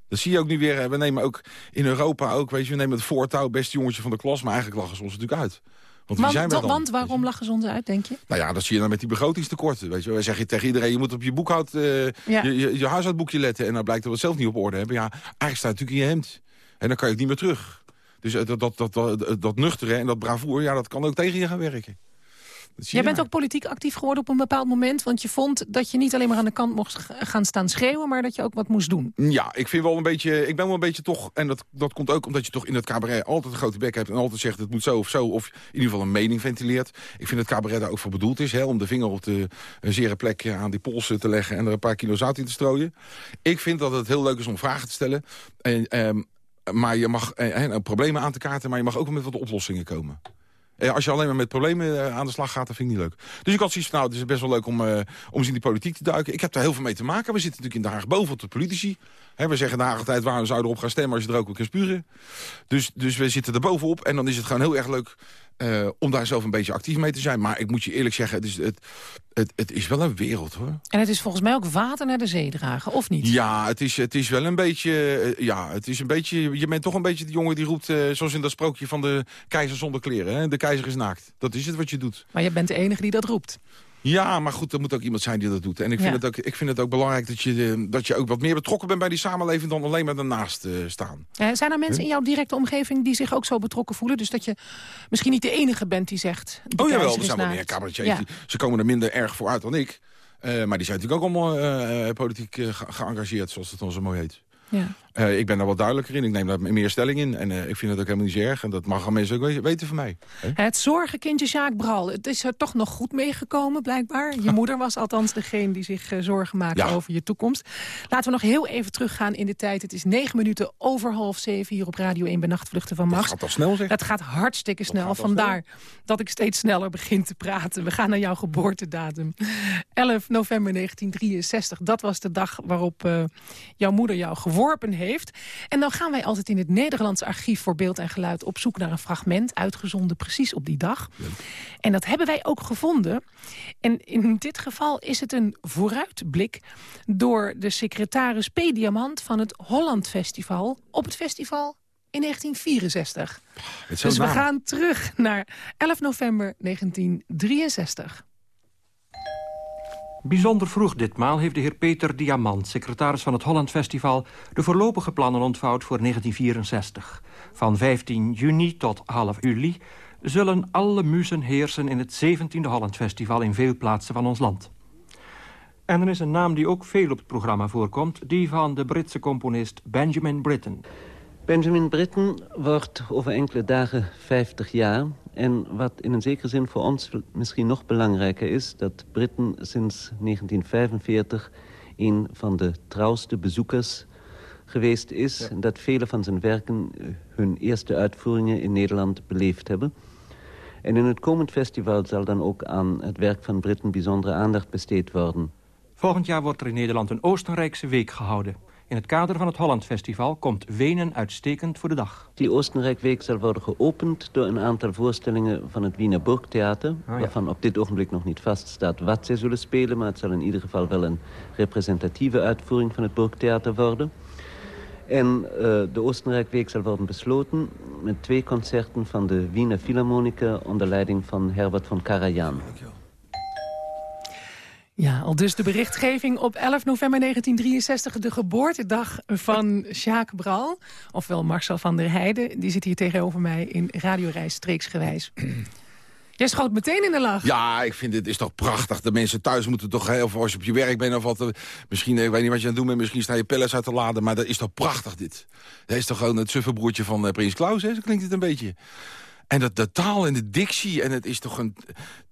Dat zie je ook nu weer. We nemen ook in Europa ook, weet je, we nemen het voortouw, beste jongetje van de klas. Maar eigenlijk lachen ze ons natuurlijk uit. Want zijn Want, wij dan? want waarom lachen ze ons uit, denk je? Nou ja, dat zie je dan met die begrotingstekorten. Weet je, wij zeggen tegen iedereen, je moet op je boekhoud, eh, Ja. je, je, je huishoudboekje letten. En dan blijkt dat we het zelf niet op orde hebben. Ja, eigenlijk staat het natuurlijk in je hemd. En dan kan je het niet meer terug. Dus eh, dat, dat, dat, dat, dat nuchtere en dat bravoer, ja, dat kan ook tegen je gaan werken. Jij je bent ook politiek actief geworden op een bepaald moment. Want je vond dat je niet alleen maar aan de kant mocht gaan staan schreeuwen... maar dat je ook wat moest doen. Ja, ik vind wel een beetje, ik ben wel een beetje toch, en dat, dat komt ook omdat je toch in het cabaret altijd een grote bek hebt en altijd zegt het moet zo of zo, of in ieder geval een mening ventileert. Ik vind dat cabaret daar ook voor bedoeld is, hè, om de vinger op de zere plek eh, aan die polsen te leggen en er een paar kilo zout in te strooien. Ik vind dat het heel leuk is om vragen te stellen. En, ehm, maar je mag eh, eh, problemen aan te kaarten, maar je mag ook met wat oplossingen komen. Eh, Als je alleen maar met problemen eh, aan de slag gaat, dat vind ik niet leuk. Dus ik had zoiets van, nou, het is best wel leuk om, eh, om eens in die politiek te duiken. Ik heb daar heel veel mee te maken. We zitten natuurlijk in Den Haag bovenop de politici. We zeggen de Haag altijd, waarom zouden erop gaan stemmen als je er ook op kan spuren? Dus, dus we zitten er bovenop en dan is het gewoon heel erg leuk eh, om daar zelf een beetje actief mee te zijn. Maar ik moet je eerlijk zeggen, het is, het, het, het is wel een wereld hoor. En het is volgens mij ook water naar de zee dragen, of niet? Ja, het is, het is wel een beetje... eh, ja, het is een beetje... Je bent toch een beetje de jongen die roept... eh, zoals in dat sprookje van de keizer zonder kleren. Hè? De keizer is naakt. Dat is het wat je doet. Maar je bent de enige die dat roept. Ja, maar goed, er moet ook iemand zijn die dat doet. En ik vind, Ja. het, ook, ik vind het ook belangrijk dat je, eh, dat je ook wat meer betrokken bent bij die samenleving... dan alleen maar daarnaast eh, staan. Eh, zijn er mensen in jouw directe omgeving die zich ook zo betrokken voelen? Dus dat je misschien niet de enige bent die zegt... de Oh jawel, er zijn wel meer cabaretiers. Ja. Ze komen er minder erg voor uit dan ik. Eh, maar die zijn natuurlijk ook allemaal politiek ge- geëngageerd, zoals het dan zo mooi heet. Ja. Eh, ik ben daar wat duidelijker in. Ik neem daar meer stelling in. En eh, ik vind het ook helemaal niet zo erg. En dat mag mensen ook we- weten van mij. Hè? Het zorgenkindje Jacques Bral, het is er toch nog goed meegekomen blijkbaar. Je [laughs] moeder was althans degene die zich eh, zorgen maakte Ja. over je toekomst. Laten we nog heel even teruggaan in de tijd. Het is negen minuten over half zeven hier op Radio 1 bij Nachtvluchten van Dat Max. gaat al snel, zeg. Dat gaat hartstikke snel. gaat Vandaar dat ik steeds sneller begin te praten. We gaan naar jouw geboortedatum. 11 november 1963. Dat was de dag waarop jouw moeder jou geworpen heeft. En dan gaan wij altijd in het Nederlands Archief voor Beeld en Geluid... op zoek naar een fragment, uitgezonden precies op die dag. En dat hebben wij ook gevonden. En in dit geval is het een vooruitblik... door de secretaris P. Diamant van het Holland Festival... op het festival in 1964. Met zo'n Dus we gaan terug naar 11 november 1963. Bijzonder vroeg ditmaal heeft de heer Peter Diamant, secretaris van het Holland Festival, de voorlopige plannen ontvouwd voor 1964. Van 15 juni tot half juli zullen alle muzen heersen in het 17e Holland Festival in veel plaatsen van ons land. En er is een naam die ook veel op het programma voorkomt, die van de Britse componist Benjamin Britten. Benjamin Britten wordt over enkele dagen 50 jaar. En wat in een zekere zin voor ons misschien nog belangrijker is... dat Britten sinds 1945 een van de trouwste bezoekers geweest is... en dat vele van zijn werken eh, hun eerste uitvoeringen in Nederland beleefd hebben. En in het komend festival zal dan ook aan het werk van Britten bijzondere aandacht besteed worden. Volgend jaar wordt er in Nederland een Oostenrijkse week gehouden. In het kader van het Holland Festival komt Wenen uitstekend voor de dag. Die Oostenrijkweek zal worden geopend door een aantal voorstellingen van het Wiener Burgtheater. ja. Waarvan op dit ogenblik nog niet vaststaat wat zij zullen spelen. Maar het zal in ieder geval wel een representatieve uitvoering van het Burgtheater worden. En eh, de Oostenrijkweek zal worden besloten met twee concerten van de Wiener Philharmoniker onder leiding van Herbert von Karajan. Ja, al dus de berichtgeving op 11 november 1963, de geboortedag van Jacques Bral. Ofwel Marcel van der Heijden, die zit hier tegenover mij in radioreis streeksgewijs. [clears throat] Jij schoot meteen in de lach. Ja, ik vind dit is toch prachtig. De mensen thuis moeten toch, hè, of als je op je werk bent of wat... eh, Misschien, ik weet niet wat je aan het doen bent, misschien sta je pellets uit te laden... maar dat is toch prachtig, dit. Dat is toch gewoon het suffenbroertje van eh, Prins Klaus, hè? Zo klinkt het een beetje. En dat, de taal en de dictie, en het is toch een...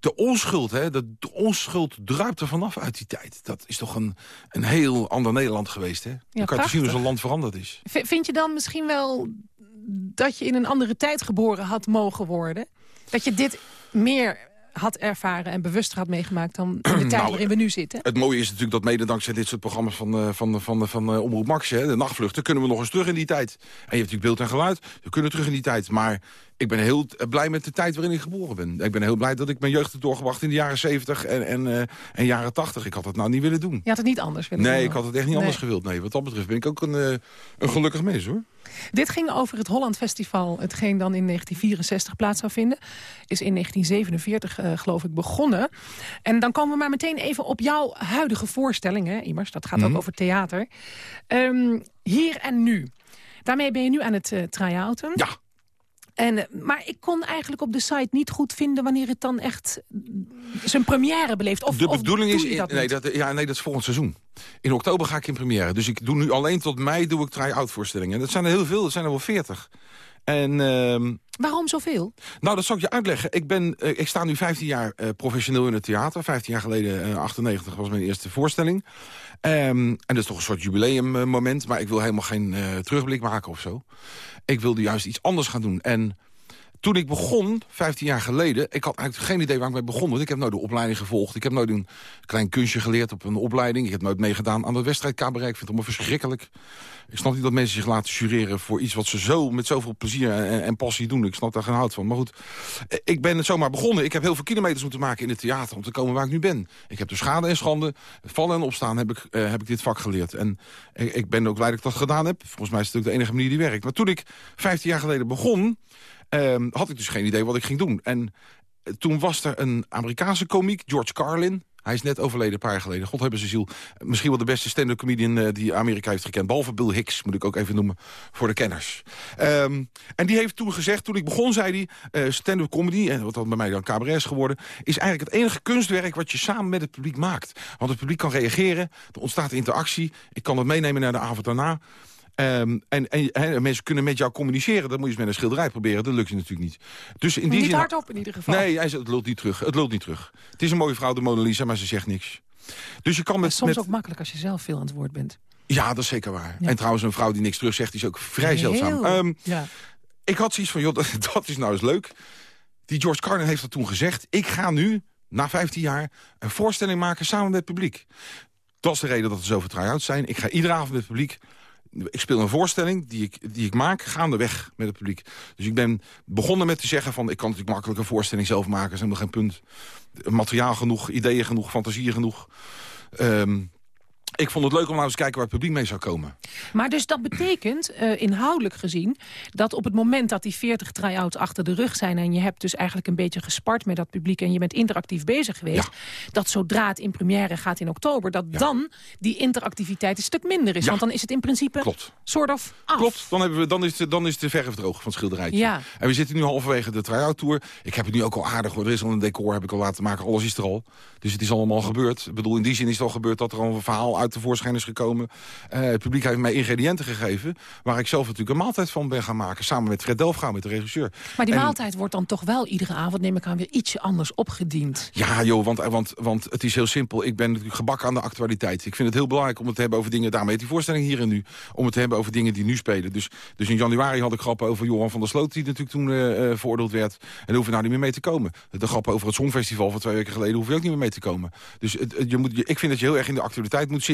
De onschuld, hè? De, de onschuld druipt er vanaf uit die tijd. Dat is toch een, een heel ander Nederland geweest, hè? Dan kan je zien hoe zo'n land veranderd is. V- Vind je dan misschien wel dat je in een andere tijd geboren had mogen worden? Dat je dit meer had ervaren en bewuster had meegemaakt... dan in [clears throat] de tijd Nou, waarin we nu zitten? Het mooie is natuurlijk dat mede dankzij dit soort programma's van, eh, van, van, van, eh, Omroep Max, hè, de nachtvluchten, kunnen we nog eens terug in die tijd. En je hebt natuurlijk beeld en geluid, we kunnen terug in die tijd. Maar ik ben heel blij met de tijd waarin ik geboren ben. Ik ben heel blij dat ik mijn jeugd heb doorgebracht in de jaren 70 en, en, eh, en jaren 80. Ik had het nou niet willen doen. Je had het niet anders willen Nee, doen. ik had het echt niet Nee. anders gewild. Nee, wat dat betreft ben ik ook een, een gelukkig mens, hoor. Dit ging over het Holland Festival, hetgeen dan in 1964 plaats zou vinden. Is in 1947, eh, geloof ik, begonnen. En dan komen we maar meteen even op jouw huidige voorstelling, hè, Immers. Dat gaat Mhm. ook over theater. Ehm, hier en nu. Daarmee ben je nu aan het uh, try-outen. Ja. En, eh, maar ik kon eigenlijk op de site niet goed vinden... wanneer het dan echt zijn première beleeft. Of, de of bedoeling doe is... dat nee, dat, ja, nee, dat is volgend seizoen. In oktober ga ik in première. Dus ik doe nu alleen tot mei doe ik try-out voorstellingen. Dat zijn er heel veel, dat zijn er wel veertig. En... ehm, Waarom zoveel? Nou, dat zal ik je uitleggen. Ik, ben, eh, ik sta nu 15 jaar eh, professioneel in het theater. 15 jaar geleden, eh 98, was mijn eerste voorstelling. Ehm, en dat is toch een soort jubileummoment. Maar ik wil helemaal geen terugblik maken of zo. Ik wilde juist iets anders gaan doen. En toen ik begon, 15 jaar geleden... ik had eigenlijk geen idee waar ik mee begon. Want ik heb nooit de opleiding gevolgd. Ik heb nooit een klein kunstje geleerd op een opleiding. Ik heb nooit meegedaan aan de wedstrijdcabaret. Ik vind het allemaal verschrikkelijk. Ik snap niet dat mensen zich laten jureren voor iets wat ze zo met zoveel plezier en, passie doen. Ik snap daar geen hout van. Maar goed, eh, ik ben het zomaar begonnen. Ik heb heel veel kilometers moeten maken in het theater om te komen waar ik nu ben. Ik heb de schade en schande, vallen en opstaan heb ik, eh, heb ik dit vak geleerd. En ik, ik ben ook blij dat ik dat gedaan heb. Volgens mij is het ook de enige manier die werkt. Maar toen ik 15 jaar geleden begon, ehm, had ik dus geen idee wat ik ging doen. En eh, toen was er een Amerikaanse komiek, George Carlin... Hij is net overleden, een paar jaar geleden. God hebben ze ziel. Misschien wel de beste stand-up comedian uh, die Amerika heeft gekend. Behalve Bill Hicks, moet ik ook even noemen, voor de kenners. Um, en die heeft toen gezegd, toen ik begon, zei hij... Stand-up comedy, en wat dan bij mij dan cabaret is geworden... is eigenlijk het enige kunstwerk wat je samen met het publiek maakt. Want het publiek kan reageren, er ontstaat interactie. Ik kan het meenemen naar de avond daarna... Um, en, en, en, mensen kunnen met jou communiceren. Dat moet je eens met een schilderij proberen. Dat lukt je natuurlijk niet. Dus in die niet zin, hardop in ieder geval. Nee, hij zegt, het lult niet terug. Het lult niet terug. Het is een mooie vrouw, de Mona Lisa, maar ze zegt niks. Dus je kan met, soms met... ook makkelijk als je zelf veel aan het woord bent. Ja, dat is zeker waar. Ja. En trouwens, een vrouw die niks terug zegt, is ook vrij Heel, zeldzaam. Um, ja. Ik had zoiets van, joh, [laughs] dat, dat is nou eens leuk. Die George Carlin heeft dat toen gezegd. Ik ga nu, na 15 jaar, een voorstelling maken samen met het publiek. Dat is de reden dat er zoveel try-outs zijn. Ik ga iedere avond met het publiek ik speel een voorstelling die ik, die ik maak gaandeweg met het publiek. Dus ik ben begonnen met te zeggen van... ik kan natuurlijk makkelijk een voorstelling zelf maken. Is helemaal geen punt. Materiaal genoeg, ideeën genoeg, fantasieën genoeg. Um, ik vond het leuk om nou eens kijken waar het publiek mee zou komen. Maar dus dat betekent, uh, inhoudelijk gezien... dat op het moment dat die 40 try-outs achter de rug zijn... en je hebt dus eigenlijk een beetje gespart met dat publiek... en je bent interactief bezig geweest... Ja. dat zodra het in première gaat in oktober... dat ja. dan die interactiviteit een stuk minder is. Ja. Want dan is het in principe Klopt. soort of af. Klopt, dan, hebben we, dan, is de, dan is de verf droog van het schilderijtje. Ja. En we zitten nu halverwege de try-out tour. Ik heb het nu ook al aardig hoor. Er is al een decor, heb ik al laten maken. Alles is er al. Dus het is allemaal gebeurd. Ik bedoel, in die zin is het al gebeurd dat er al een verhaal uit de voorschijn is gekomen. Uh, het publiek heeft mij ingrediënten gegeven... waar ik zelf natuurlijk een maaltijd van ben gaan maken. Samen met Fred Delfgauw, met de regisseur. Maar die en, maaltijd wordt dan toch wel iedere avond... neem ik aan weer ietsje anders opgediend. Ja, joh, want, want, want het is heel simpel. Ik ben natuurlijk gebakken aan de actualiteit. Ik vind het heel belangrijk om het te hebben over dingen... daarmee die voorstelling hier en nu. Om het te hebben over dingen die nu spelen. Dus, dus in januari had ik grappen over Johan van der Sloot... die natuurlijk toen uh, uh, veroordeeld werd. En daar hoef je nou niet meer mee te komen. De grappen over het Songfestival van twee weken geleden... hoef je ook niet meer mee te komen. Dus het, je moet, je, ik vind dat je heel erg in de actualiteit moet zitten.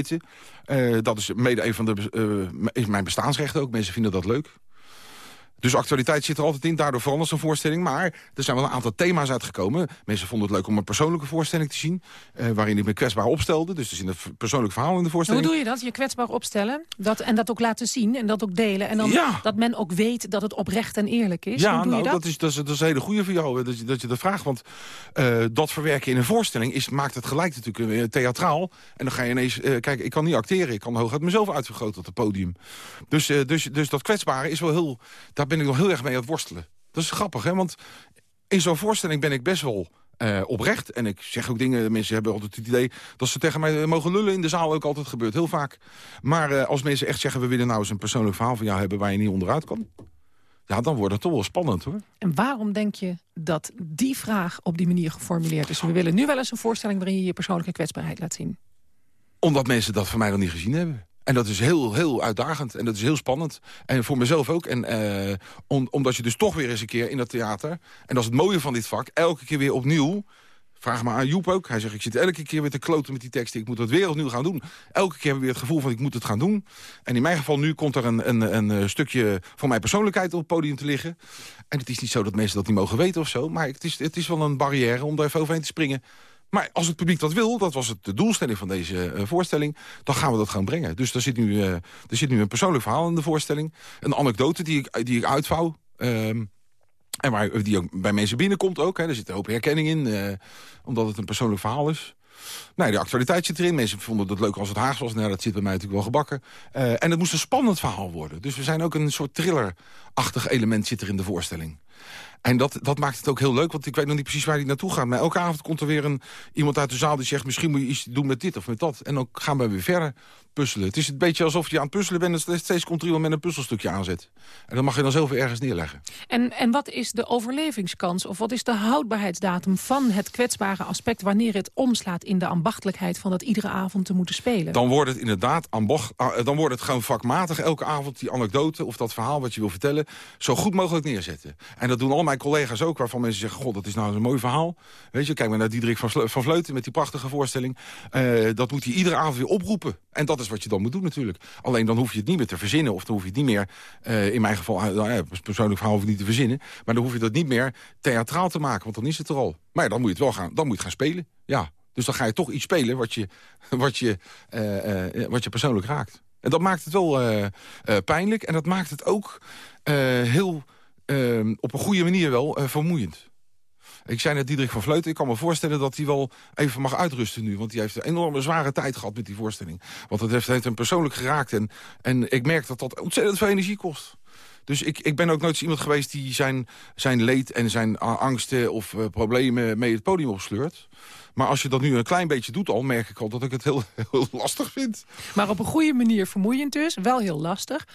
Uh, dat is mede een van de, uh, is mijn bestaansrechten ook. Mensen vinden dat leuk. Dus actualiteit zit er altijd in, daardoor verandert een voorstelling. Maar er zijn wel een aantal thema's uitgekomen. Mensen vonden het leuk om een persoonlijke voorstelling te zien... Uh, waarin ik me kwetsbaar opstelde. Dus er zit een persoonlijk verhaal in de voorstelling. Hoe doe je dat, je kwetsbaar opstellen? Dat, en dat ook laten zien en dat ook delen? En dan ja. dat men ook weet dat het oprecht en eerlijk is? Ja, Hoe doe nou, je dat? Dat, is, dat, is, dat is een hele goede voor jou, dat je dat, je dat vraagt. Want uh, dat verwerken in een voorstelling is, maakt het gelijk natuurlijk uh, theatraal. En dan ga je ineens... Kijk, ik kan niet acteren. Ik kan hooguit mezelf uitvergroten op het podium. Dus, dus, dus dat kwetsbare is wel heel... ben ik nog heel erg mee aan het worstelen. Dat is grappig, hè? Want in zo'n voorstelling ben ik best wel uh, oprecht. En ik zeg ook dingen, mensen hebben altijd het idee... dat ze tegen mij mogen lullen in de zaal, ook altijd gebeurt. Heel vaak. Maar uh, als mensen echt zeggen... we willen nou eens een persoonlijk verhaal van jou hebben... waar je niet onderuit kan... ja, dan wordt het toch wel spannend, hoor. En waarom denk je dat die vraag op die manier geformuleerd is? We willen nu wel eens een voorstelling... waarin je je persoonlijke kwetsbaarheid laat zien. Omdat mensen dat van mij nog niet gezien hebben. En dat is heel, heel uitdagend en dat is heel spannend. En voor mezelf ook. En om, omdat je dus toch weer eens een keer in dat theater... en dat is het mooie van dit vak, elke keer weer opnieuw... Vraag maar aan Joep ook. Hij zegt, ik zit elke keer weer te kloten met die teksten. Ik moet dat weer opnieuw gaan doen. Elke keer weer het gevoel van, ik moet het gaan doen. En in mijn geval nu komt er een, een, een stukje van mijn persoonlijkheid op het podium te liggen. En het is niet zo dat mensen dat niet mogen weten of zo. Maar het is, het is wel een barrière om daar even overheen te springen. Maar als het publiek dat wil, dat was het de doelstelling van deze uh, voorstelling... dan gaan we dat gaan brengen. Dus er zit, nu, uh, er zit nu een persoonlijk verhaal in de voorstelling. Een anekdote die ik, die ik uitvouw. Um, en waar, die ook bij mensen binnenkomt ook. Hè. Er zit een hoop herkenning in, uh, omdat het een persoonlijk verhaal is. Nee, de actualiteit zit erin. Mensen vonden het leuk als het Haags was. Nou, dat zit bij mij natuurlijk wel gebakken. En het moest een spannend verhaal worden. Dus we zijn ook een soort thriller-achtig element zit er in de voorstelling. En dat, dat maakt het ook heel leuk, want ik weet nog niet precies waar hij naartoe gaat. Maar elke avond komt er weer een, iemand uit de zaal die zegt... misschien moet je iets doen met dit of met dat. En dan gaan we weer verder puzzelen. Het is een beetje alsof je aan het puzzelen bent... en steeds komt er iemand met een puzzelstukje aanzet. En dan mag je dan zelf ergens neerleggen. En, en wat is de overlevingskans of wat is de houdbaarheidsdatum... van het kwetsbare aspect wanneer het omslaat in de ambachtelijkheid... van dat iedere avond te moeten spelen? Dan wordt het inderdaad ambacht, dan wordt het gewoon vakmatig elke avond... die anekdote of dat verhaal wat je wil vertellen... zo goed mogelijk neerzetten. En dat doen al mijn collega's ook, waarvan mensen zeggen... god, dat is nou een mooi verhaal. Weet je, kijk maar naar Diederik van Vleuten met die prachtige voorstelling. Eh, dat moet hij iedere avond weer oproepen. En dat is wat je dan moet doen natuurlijk. Alleen dan hoef je het niet meer te verzinnen. Of dan hoef je het niet meer, eh, in mijn geval, uh, nou persoonlijk verhaal hoef je niet te verzinnen. Maar dan hoef je dat niet meer theatraal te maken, want dan is het er al. Maar dan moet je het wel gaan, dan moet je gaan spelen. Ja, dus dan ga je toch iets spelen wat je, [laughs] wat je, wat je persoonlijk raakt. En dat maakt het wel pijnlijk. En dat maakt het ook heel op een goede manier wel vermoeiend. Ik zei net Diederik van Vleuten, ik kan me voorstellen dat hij wel even mag uitrusten nu. Want hij heeft een enorme zware tijd gehad met die voorstelling. Want het heeft, hem persoonlijk geraakt. En, en ik merk dat dat ontzettend veel energie kost. Dus ik, ik ben ook nooit iemand geweest die zijn, zijn leed en zijn angsten of uh, problemen mee het podium opsleurt. Maar als je dat nu een klein beetje doet al, merk ik al dat ik het heel, [laughs] heel lastig vind. Maar op een goede manier vermoeiend dus, wel heel lastig.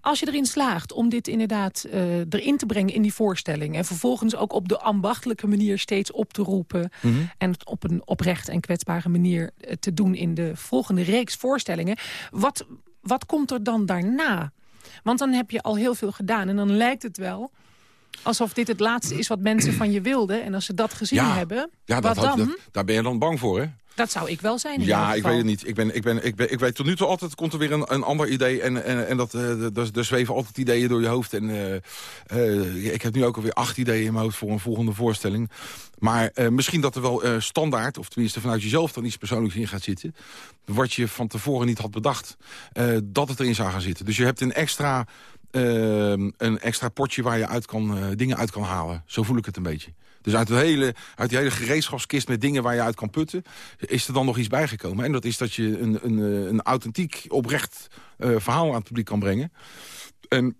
Als je erin slaagt om dit inderdaad uh, erin te brengen in die voorstelling... en vervolgens ook op de ambachtelijke manier steeds op te roepen... Mm -hmm. en het op een oprechte en kwetsbare manier uh, te doen in de volgende reeks voorstellingen... Wat, wat komt er dan daarna? Want dan heb je al heel veel gedaan en dan lijkt het wel... alsof dit het laatste is wat mensen van je wilden. En als ze dat gezien ja, hebben, ja, wat dan? Dat, daar ben je dan bang voor, hè? Dat zou ik wel zijn. Ja, ik weet het niet. Ik, ben, ik, ben, ik, ben, ik weet tot nu toe altijd komt er weer een, een ander idee. En, en, en dat, uh, er, er zweven altijd ideeën door je hoofd. En uh, uh, ik heb nu ook alweer acht ideeën in mijn hoofd voor een volgende voorstelling. Maar misschien dat er wel standaard, of tenminste vanuit jezelf dan iets persoonlijks in gaat zitten. Wat je van tevoren niet had bedacht. dat het erin zou gaan zitten. Dus je hebt een extra, een extra potje waar je uit kan, dingen uit kan halen. Zo voel ik het een beetje. Dus uit, hele, uit die hele gereedschapskist met dingen waar je uit kan putten... is er dan nog iets bijgekomen. En dat is dat je een, een, een authentiek, oprecht uh, verhaal aan het publiek kan brengen. En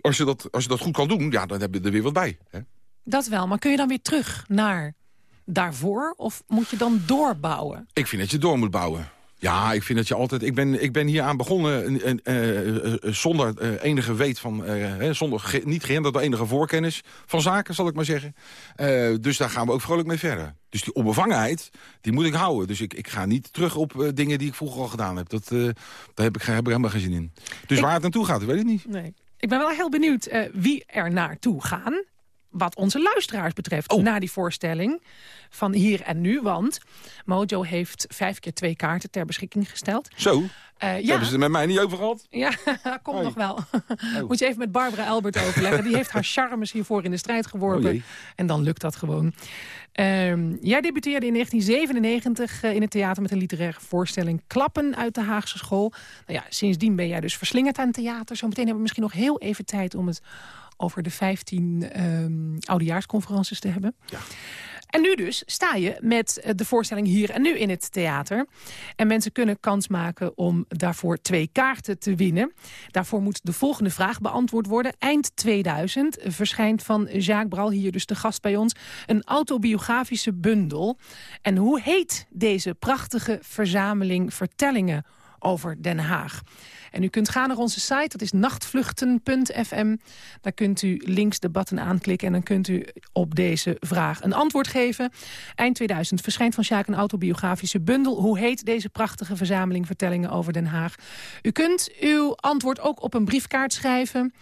als je dat, als je dat goed kan doen, ja, dan heb je er weer wat bij. Hè? Dat wel, maar kun je dan weer terug naar daarvoor? Of moet je dan doorbouwen? Ik vind dat je door moet bouwen. Ja, ik vind dat je altijd... Ik ben, ik ben hier aan begonnen uh, uh, zonder enige weet van... zonder ge, niet gehinderd door enige voorkennis van zaken, zal ik maar zeggen. dus daar gaan we ook vrolijk mee verder. Dus die onbevangenheid, die moet ik houden. Dus ik, ik ga niet terug op dingen die ik vroeger al gedaan heb. Dat, daar heb ik, heb ik helemaal geen zin in. Dus ik, waar het naartoe gaat, weet ik niet. Nee. Ik ben wel heel benieuwd wie er naartoe gaan wat onze luisteraars betreft, oh. na die voorstelling van hier en nu. Want Mojo heeft vijf keer twee kaarten ter beschikking gesteld. Zo? Uh, ja. Hebben ze er met mij niet over gehad? Ja, [laughs] komt Hoi. nog wel. Oh. [laughs] Moet je even met Barbara Albert overleggen. Die heeft haar [laughs] charmes hiervoor in de strijd geworpen. Oh en dan lukt dat gewoon. Um, jij debuteerde in 1997 uh, in het theater met een literaire voorstelling Klappen uit de Haagse school. Nou ja, sindsdien ben jij dus verslingerd aan theater. Zometeen hebben we misschien nog heel even tijd om het over de 15 um, oudejaarsconferences te hebben. Ja. En nu dus sta je met de voorstelling hier en nu in het theater. En mensen kunnen kans maken om daarvoor twee kaarten te winnen. Daarvoor moet de volgende vraag beantwoord worden. Eind 2000 verschijnt van Jacques Bral, hier dus de gast bij ons... een autobiografische bundel. En hoe heet deze prachtige verzameling vertellingen over Den Haag? En u kunt gaan naar onze site, dat is nachtvluchten.fm. Daar kunt u links de button aanklikken en dan kunt u op deze vraag een antwoord geven. Eind 2000 verschijnt van Sjaak een autobiografische bundel. Hoe heet deze prachtige verzameling vertellingen over Den Haag? U kunt uw antwoord ook op een briefkaart schrijven.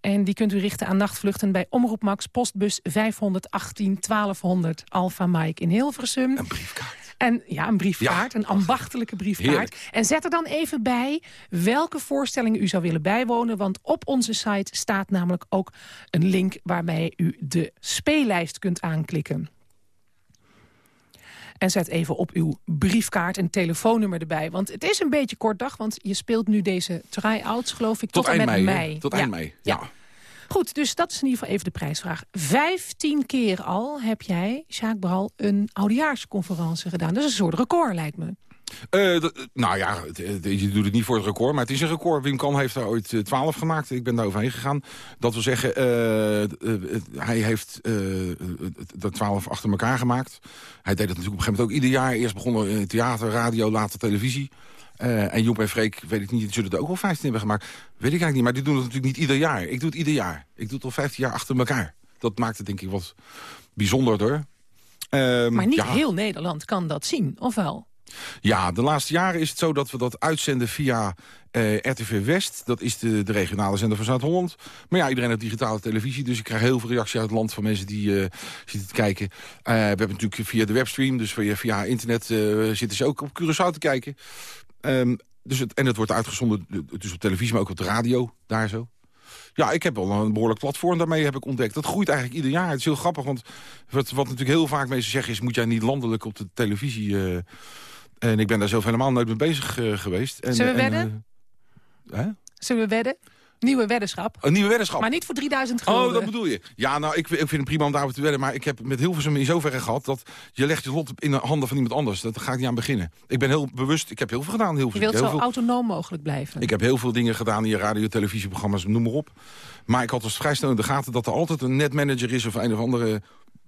En die kunt u richten aan nachtvluchten bij Omroep Max, postbus 518 1200 Alpha Mike in Hilversum. Een briefkaart. En ja, een briefkaart, ja. een ambachtelijke briefkaart. Heerlijk. En zet er dan even bij welke voorstellingen u zou willen bijwonen. Want op onze site staat namelijk ook een link waarbij u de speellijst kunt aanklikken. En zet even op uw briefkaart een telefoonnummer erbij. Want het is een beetje kort dag, want je speelt nu deze try-outs, geloof ik, tot, tot en met mei. mei. Tot eind mei, ja. ja. Goed, dus dat is in ieder geval even de prijsvraag. Vijftien keer al heb jij, Sjaak Bral, een oudejaarsconferentie gedaan. Dat is een soort record, lijkt me. Uh, dat, nou ja, je doet het niet voor het record, maar het is een record. Wim Kan heeft daar ooit 12 gemaakt. Ik ben daar overheen gegaan. Dat wil zeggen, hij heeft de 12 achter elkaar gemaakt. Hij deed het natuurlijk op een gegeven moment ook ieder jaar. Eerst begonnen theater, radio, later televisie. Uh, en Joep en Freek, weet ik niet, die zullen er ook wel 15 hebben gemaakt. Weet ik eigenlijk niet, maar die doen het natuurlijk niet ieder jaar. Ik doe het ieder jaar. Ik doe het al 15 jaar achter elkaar. Dat maakt het denk ik wat bijzonderder. Uh, maar niet ja. heel Nederland kan dat zien, of wel? Ja, de laatste jaren is het zo dat we dat uitzenden via eh, RTV West. Dat is de, de regionale zender van Zuid-Holland. Maar ja, iedereen heeft digitale televisie. Dus ik krijg heel veel reacties uit het land van mensen die uh, zitten te kijken. Uh, we hebben natuurlijk via de webstream, dus via, via internet zitten ze ook op Curaçao te kijken. Um, dus het, en het wordt uitgezonden dus op televisie, maar ook op de radio, daar zo. Ja, ik heb wel een behoorlijk platform daarmee heb ik ontdekt. Dat groeit eigenlijk ieder jaar. Het is heel grappig, want wat, wat natuurlijk heel vaak mensen zeggen is... moet jij niet landelijk op de televisie... Uh, en ik ben daar zelf helemaal nooit mee bezig uh, geweest. En, Zullen we wedden? Hè? Zullen we wedden? Nieuwe weddenschap. Een nieuwe weddenschap. Maar niet voor 3000 gulden. Oh, dat bedoel je. Ja, nou, ik, ik vind het prima om daarover te wedden. Maar ik heb met Hilversum in zoverre gehad... dat je legt je lot in de handen van iemand anders. Dat ga ik niet aan beginnen. Ik ben heel bewust, ik heb heel veel gedaan Hilversum. Je wilt zo veel, autonoom mogelijk blijven. Ik heb heel veel dingen gedaan in radio, televisieprogramma's, noem maar op. Maar ik had als vrij snel in de gaten dat er altijd een netmanager is... of een of andere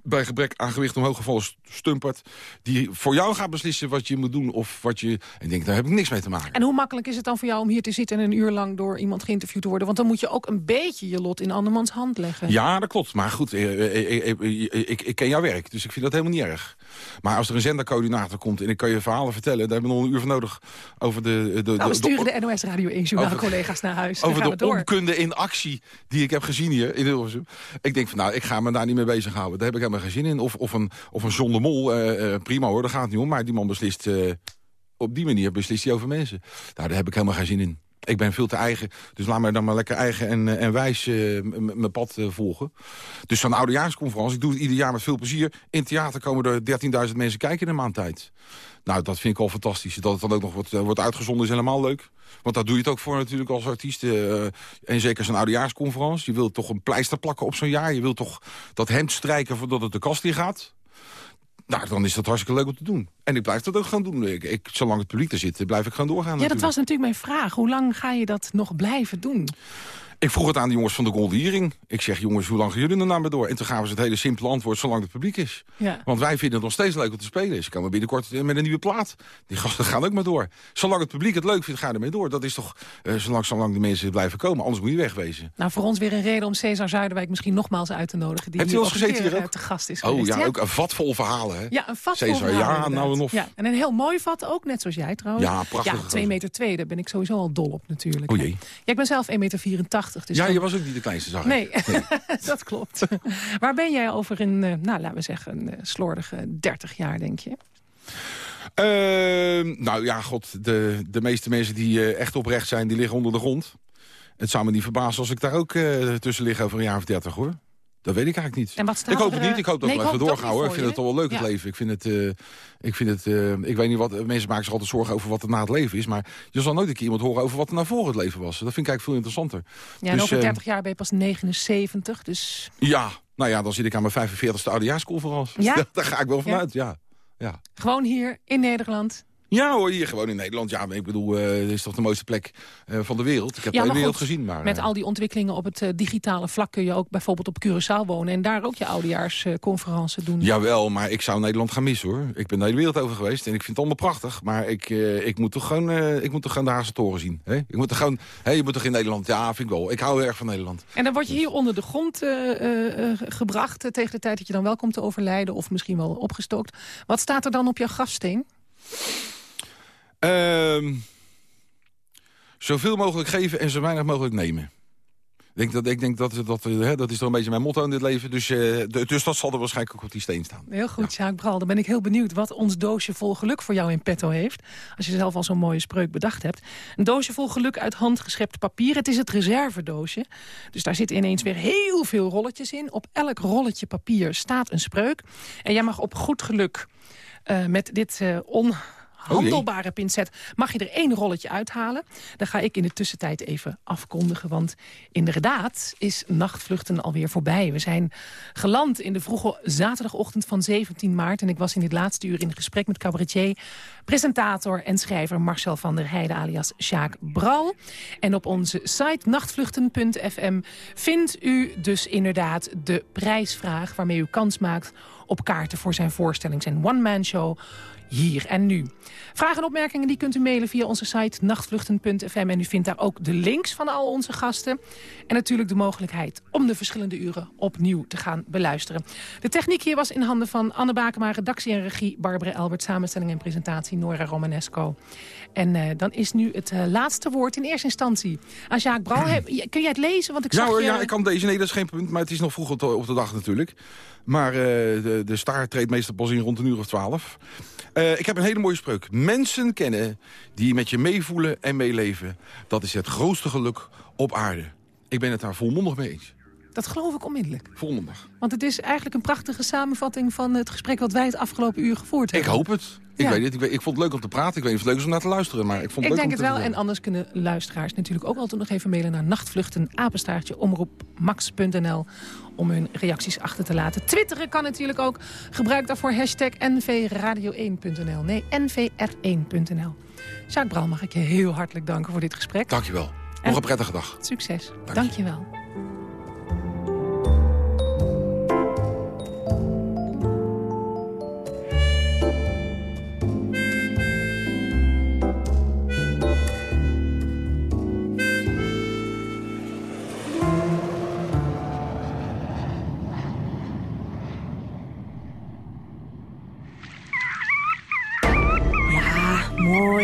bij gebrek aan gewicht omhoog gevallen stumpert... die voor jou gaat beslissen wat je moet doen of wat je... En ik denk, daar heb ik niks mee te maken. En hoe makkelijk is het dan voor jou om hier te zitten... en een uur lang door iemand geïnterviewd te worden? Want dan moet je ook een beetje je lot in andermans hand leggen. Ja, dat klopt. Maar goed, ik, ik, ik, ik ken jouw werk, dus ik vind dat helemaal niet erg. Maar als er een zendercoördinator komt en ik kan je verhalen vertellen... daar hebben we nog een uur voor nodig over de... de, nou, we de, sturen de, NOS Radio 1 journaal collega's naar huis. Over de door. onkunde in actie die ik heb gezien hier in Hilversum. Ik denk van, nou, ik ga me daar niet mee bezighouden. Daar heb ik helemaal geen zin in. Of, of een, of een John Mol, uh, prima hoor, daar gaat het niet om. Maar die man beslist, uh, op die manier beslist hij over mensen. Nou, daar heb ik helemaal geen zin in. Ik ben veel te eigen, dus laat mij dan maar lekker eigen en, en wijs uh, mijn pad volgen. Dus zo'n oudejaarsconferentie, ik doe het ieder jaar met veel plezier. In theater komen er 13.000 mensen kijken in een maand tijd. Nou, dat vind ik al fantastisch. Dat het dan ook nog wordt, wordt uitgezonden is helemaal leuk. Want daar doe je het ook voor natuurlijk als artiest. En zeker zo'n oudejaarsconferentie. Je wilt toch een pleister plakken op zo'n jaar. Je wilt toch dat hemd strijken voordat het de kast in gaat. Nou, dan is dat hartstikke leuk om te doen. En ik blijf dat ook gaan doen. Ik, ik, zolang het publiek er zit, blijf ik gaan doorgaan. Ja, dat was natuurlijk mijn vraag. Hoe lang ga je dat nog blijven doen? Ik vroeg het aan de jongens van de Golden Earring. Ik zeg, jongens, hoe lang gaan jullie er nou mee door? En toen gaven ze het hele simpele antwoord, zolang het publiek is. Ja. Want wij vinden het nog steeds leuk om te spelen. Ze komen binnenkort met een nieuwe plaat. Die gasten gaan ook maar door. Zolang het publiek het leuk vindt, ga ermee door. Dat is toch, uh, zolang, zolang de mensen blijven komen. Anders moet je wegwezen. Nou, voor ons weer een reden om Cesar Zuiderwijk misschien nogmaals uit te nodigen. Die Hebt u gezeten hier ook? ook? te gast is Oh ja, ook een vat vol verhalen, hè? Ja, een vat vol Cesar, verhalen, ja, inderdaad. nou en of. Ja, en een heel mooi vat ook, net zoals jij trouwens. Ja, prachtig Ja, 2 meter 2, daar ben ik sowieso al dol op natuurlijk. O jee. Ja, ik ben zelf 1,84 meter. 84, dus Ja, dan- je was ook niet de kleinste, zag ik. Nee, [laughs] dat klopt. [laughs] Waar ben jij over in, eh, nou laten we zeggen, een eh, slordige 30 jaar, denk je? Ehm, nou ja, god, de, de meeste mensen die eh, echt oprecht zijn, die liggen onder de grond. Het zou me niet verbazen als ik daar ook eh, tussen lig over een jaar of dertig, hoor. Dat weet ik eigenlijk niet. En wat staat ik hoop er, het niet. eh, Ik hoop dat nee, we even doorgaan, hoor. Ik vind het toch wel leuk, het leven. Ik vind het... eh, ik vind het... eh, ik weet niet wat... Mensen maken zich altijd zorgen over wat er na het leven is. Maar je zal nooit een keer iemand horen over wat er naar voor het leven was. Dat vind ik eigenlijk veel interessanter. Ja, en Dus, over eh, 30 jaar ben je pas 79, dus Ja, nou ja, dan zit ik aan mijn 45ste oudejaarsconferentie. Ja? [laughs] Daar ga ik wel vanuit, ja. ja. gewoon hier in Nederland. Ja hoor, hier gewoon in Nederland. Ja, maar ik bedoel, eh dit is toch de mooiste plek eh, van de wereld. Ik heb Ja, de hele wereld goed, gezien. Maar, Met eh, al die ontwikkelingen op het digitale vlak kun je ook bijvoorbeeld op Curaçao wonen en daar ook je oudejaarsconferentie doen. Jawel, maar ik zou Nederland gaan missen hoor. Ik ben de hele wereld over geweest en ik vind het allemaal prachtig. Maar ik, ik moet toch gewoon, ik moet toch gewoon de Haagse toren zien. Hè? Ik moet toch gewoon, hé, je moet toch in Nederland? Ja, vind ik wel. Ik hou heel erg van Nederland. En dan word je hier onder de grond gebracht tegen de tijd dat je dan wel komt te overlijden of misschien wel opgestookt. Wat staat er dan op jouw grafsteen? Ehm, zoveel mogelijk geven en zo weinig mogelijk nemen. Ik denk dat, ik denk dat, dat, hè, dat is toch een beetje mijn motto in dit leven. Dus, eh, de- dus dat zal er waarschijnlijk ook op die steen staan. Heel goed, Sjaak Bral. Dan ben ik heel benieuwd wat ons doosje vol geluk voor jou in petto heeft. Als je zelf al zo'n mooie spreuk bedacht hebt. Een doosje vol geluk uit handgeschept papier. Het is het reservedoosje. Dus daar zitten ineens weer heel veel rolletjes in. Op elk rolletje papier staat een spreuk. En jij mag op goed geluk eh, met dit eh onhandelbare pincet... mag je er één rolletje uithalen. Dan ga ik in de tussentijd even afkondigen. Want inderdaad is nachtvluchten alweer voorbij. We zijn geland in de vroege zaterdagochtend van 17 maart. En ik was in dit laatste uur in gesprek met cabaretier... presentator en schrijver Marcel van der Heijden alias Sjaak Bral. En op onze site nachtvluchten.fm vindt u dus inderdaad de prijsvraag... waarmee u kans maakt op kaarten voor zijn voorstelling, zijn one-man show hier en nu. Vragen en opmerkingen die kunt u mailen via onze site nachtvluchten.fm. En u vindt daar ook de links van al onze gasten. En natuurlijk de mogelijkheid om de verschillende uren opnieuw te gaan beluisteren. De techniek hier was in handen van Anne Bakema, redactie en regie Barbara Elbert, samenstelling en presentatie Nora Romanesco. En uh, dan is nu het uh, laatste woord in eerste instantie aan Jacques. Heb, kun jij het lezen? Want ik ja, zag je... ja, ik kan deze. Nee, dat is geen punt. Maar het is nog vroeg op de, op de dag natuurlijk. Maar uh, de, de staart treedt meestal pas in rond een uur of twaalf. Uh, ik heb een hele mooie spreuk. Mensen kennen die met je meevoelen en meeleven. Dat is het grootste geluk op aarde. Ik ben het daar volmondig mee eens. Dat geloof ik onmiddellijk. Volmondig. Want het is eigenlijk een prachtige samenvatting van het gesprek... wat wij het afgelopen uur gevoerd hebben. Ik hoop het. Ik, Ja. weet het. Ik, ik vond het leuk om te praten. Ik weet niet of het leuk is om naar te luisteren. Maar ik vond het Ik leuk denk om het te wel. En anders kunnen luisteraars natuurlijk ook altijd nog even mailen naar nachtvluchten, apenstaartje, omroepmax.nl om hun reacties achter te laten. Twitteren kan natuurlijk ook. Gebruik daarvoor hashtag nvradio1.nl. Nee, nvr1.nl. Jacques Bral, mag ik je heel hartelijk danken voor dit gesprek. Dankjewel. En- Nog een prettige dag. Succes. je. Dank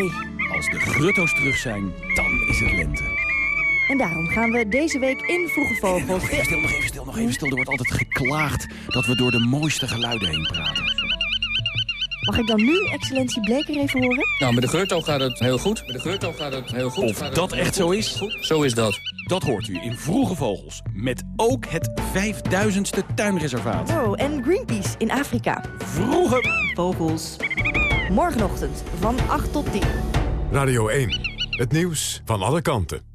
mooi. Als de grutto's terug zijn, dan is het lente. En daarom gaan we deze week in Vroege Vogels... Nog even stil, nog even stil, nog even stil. Er wordt altijd geklaagd dat we door de mooiste geluiden heen praten. Mag ik dan nu excellentie Bleker even horen? Nou, met de Geurto gaat het heel goed. Met de Geurto gaat het heel goed. Of dat echt goed. zo is? Goed, zo is dat. Dat hoort u in Vroege Vogels. Met ook het 5000ste tuinreservaat. Oh, en Greenpeace in Afrika. Vroege Vogels. Morgenochtend van 8 tot 10. Radio 1. Het nieuws van alle kanten.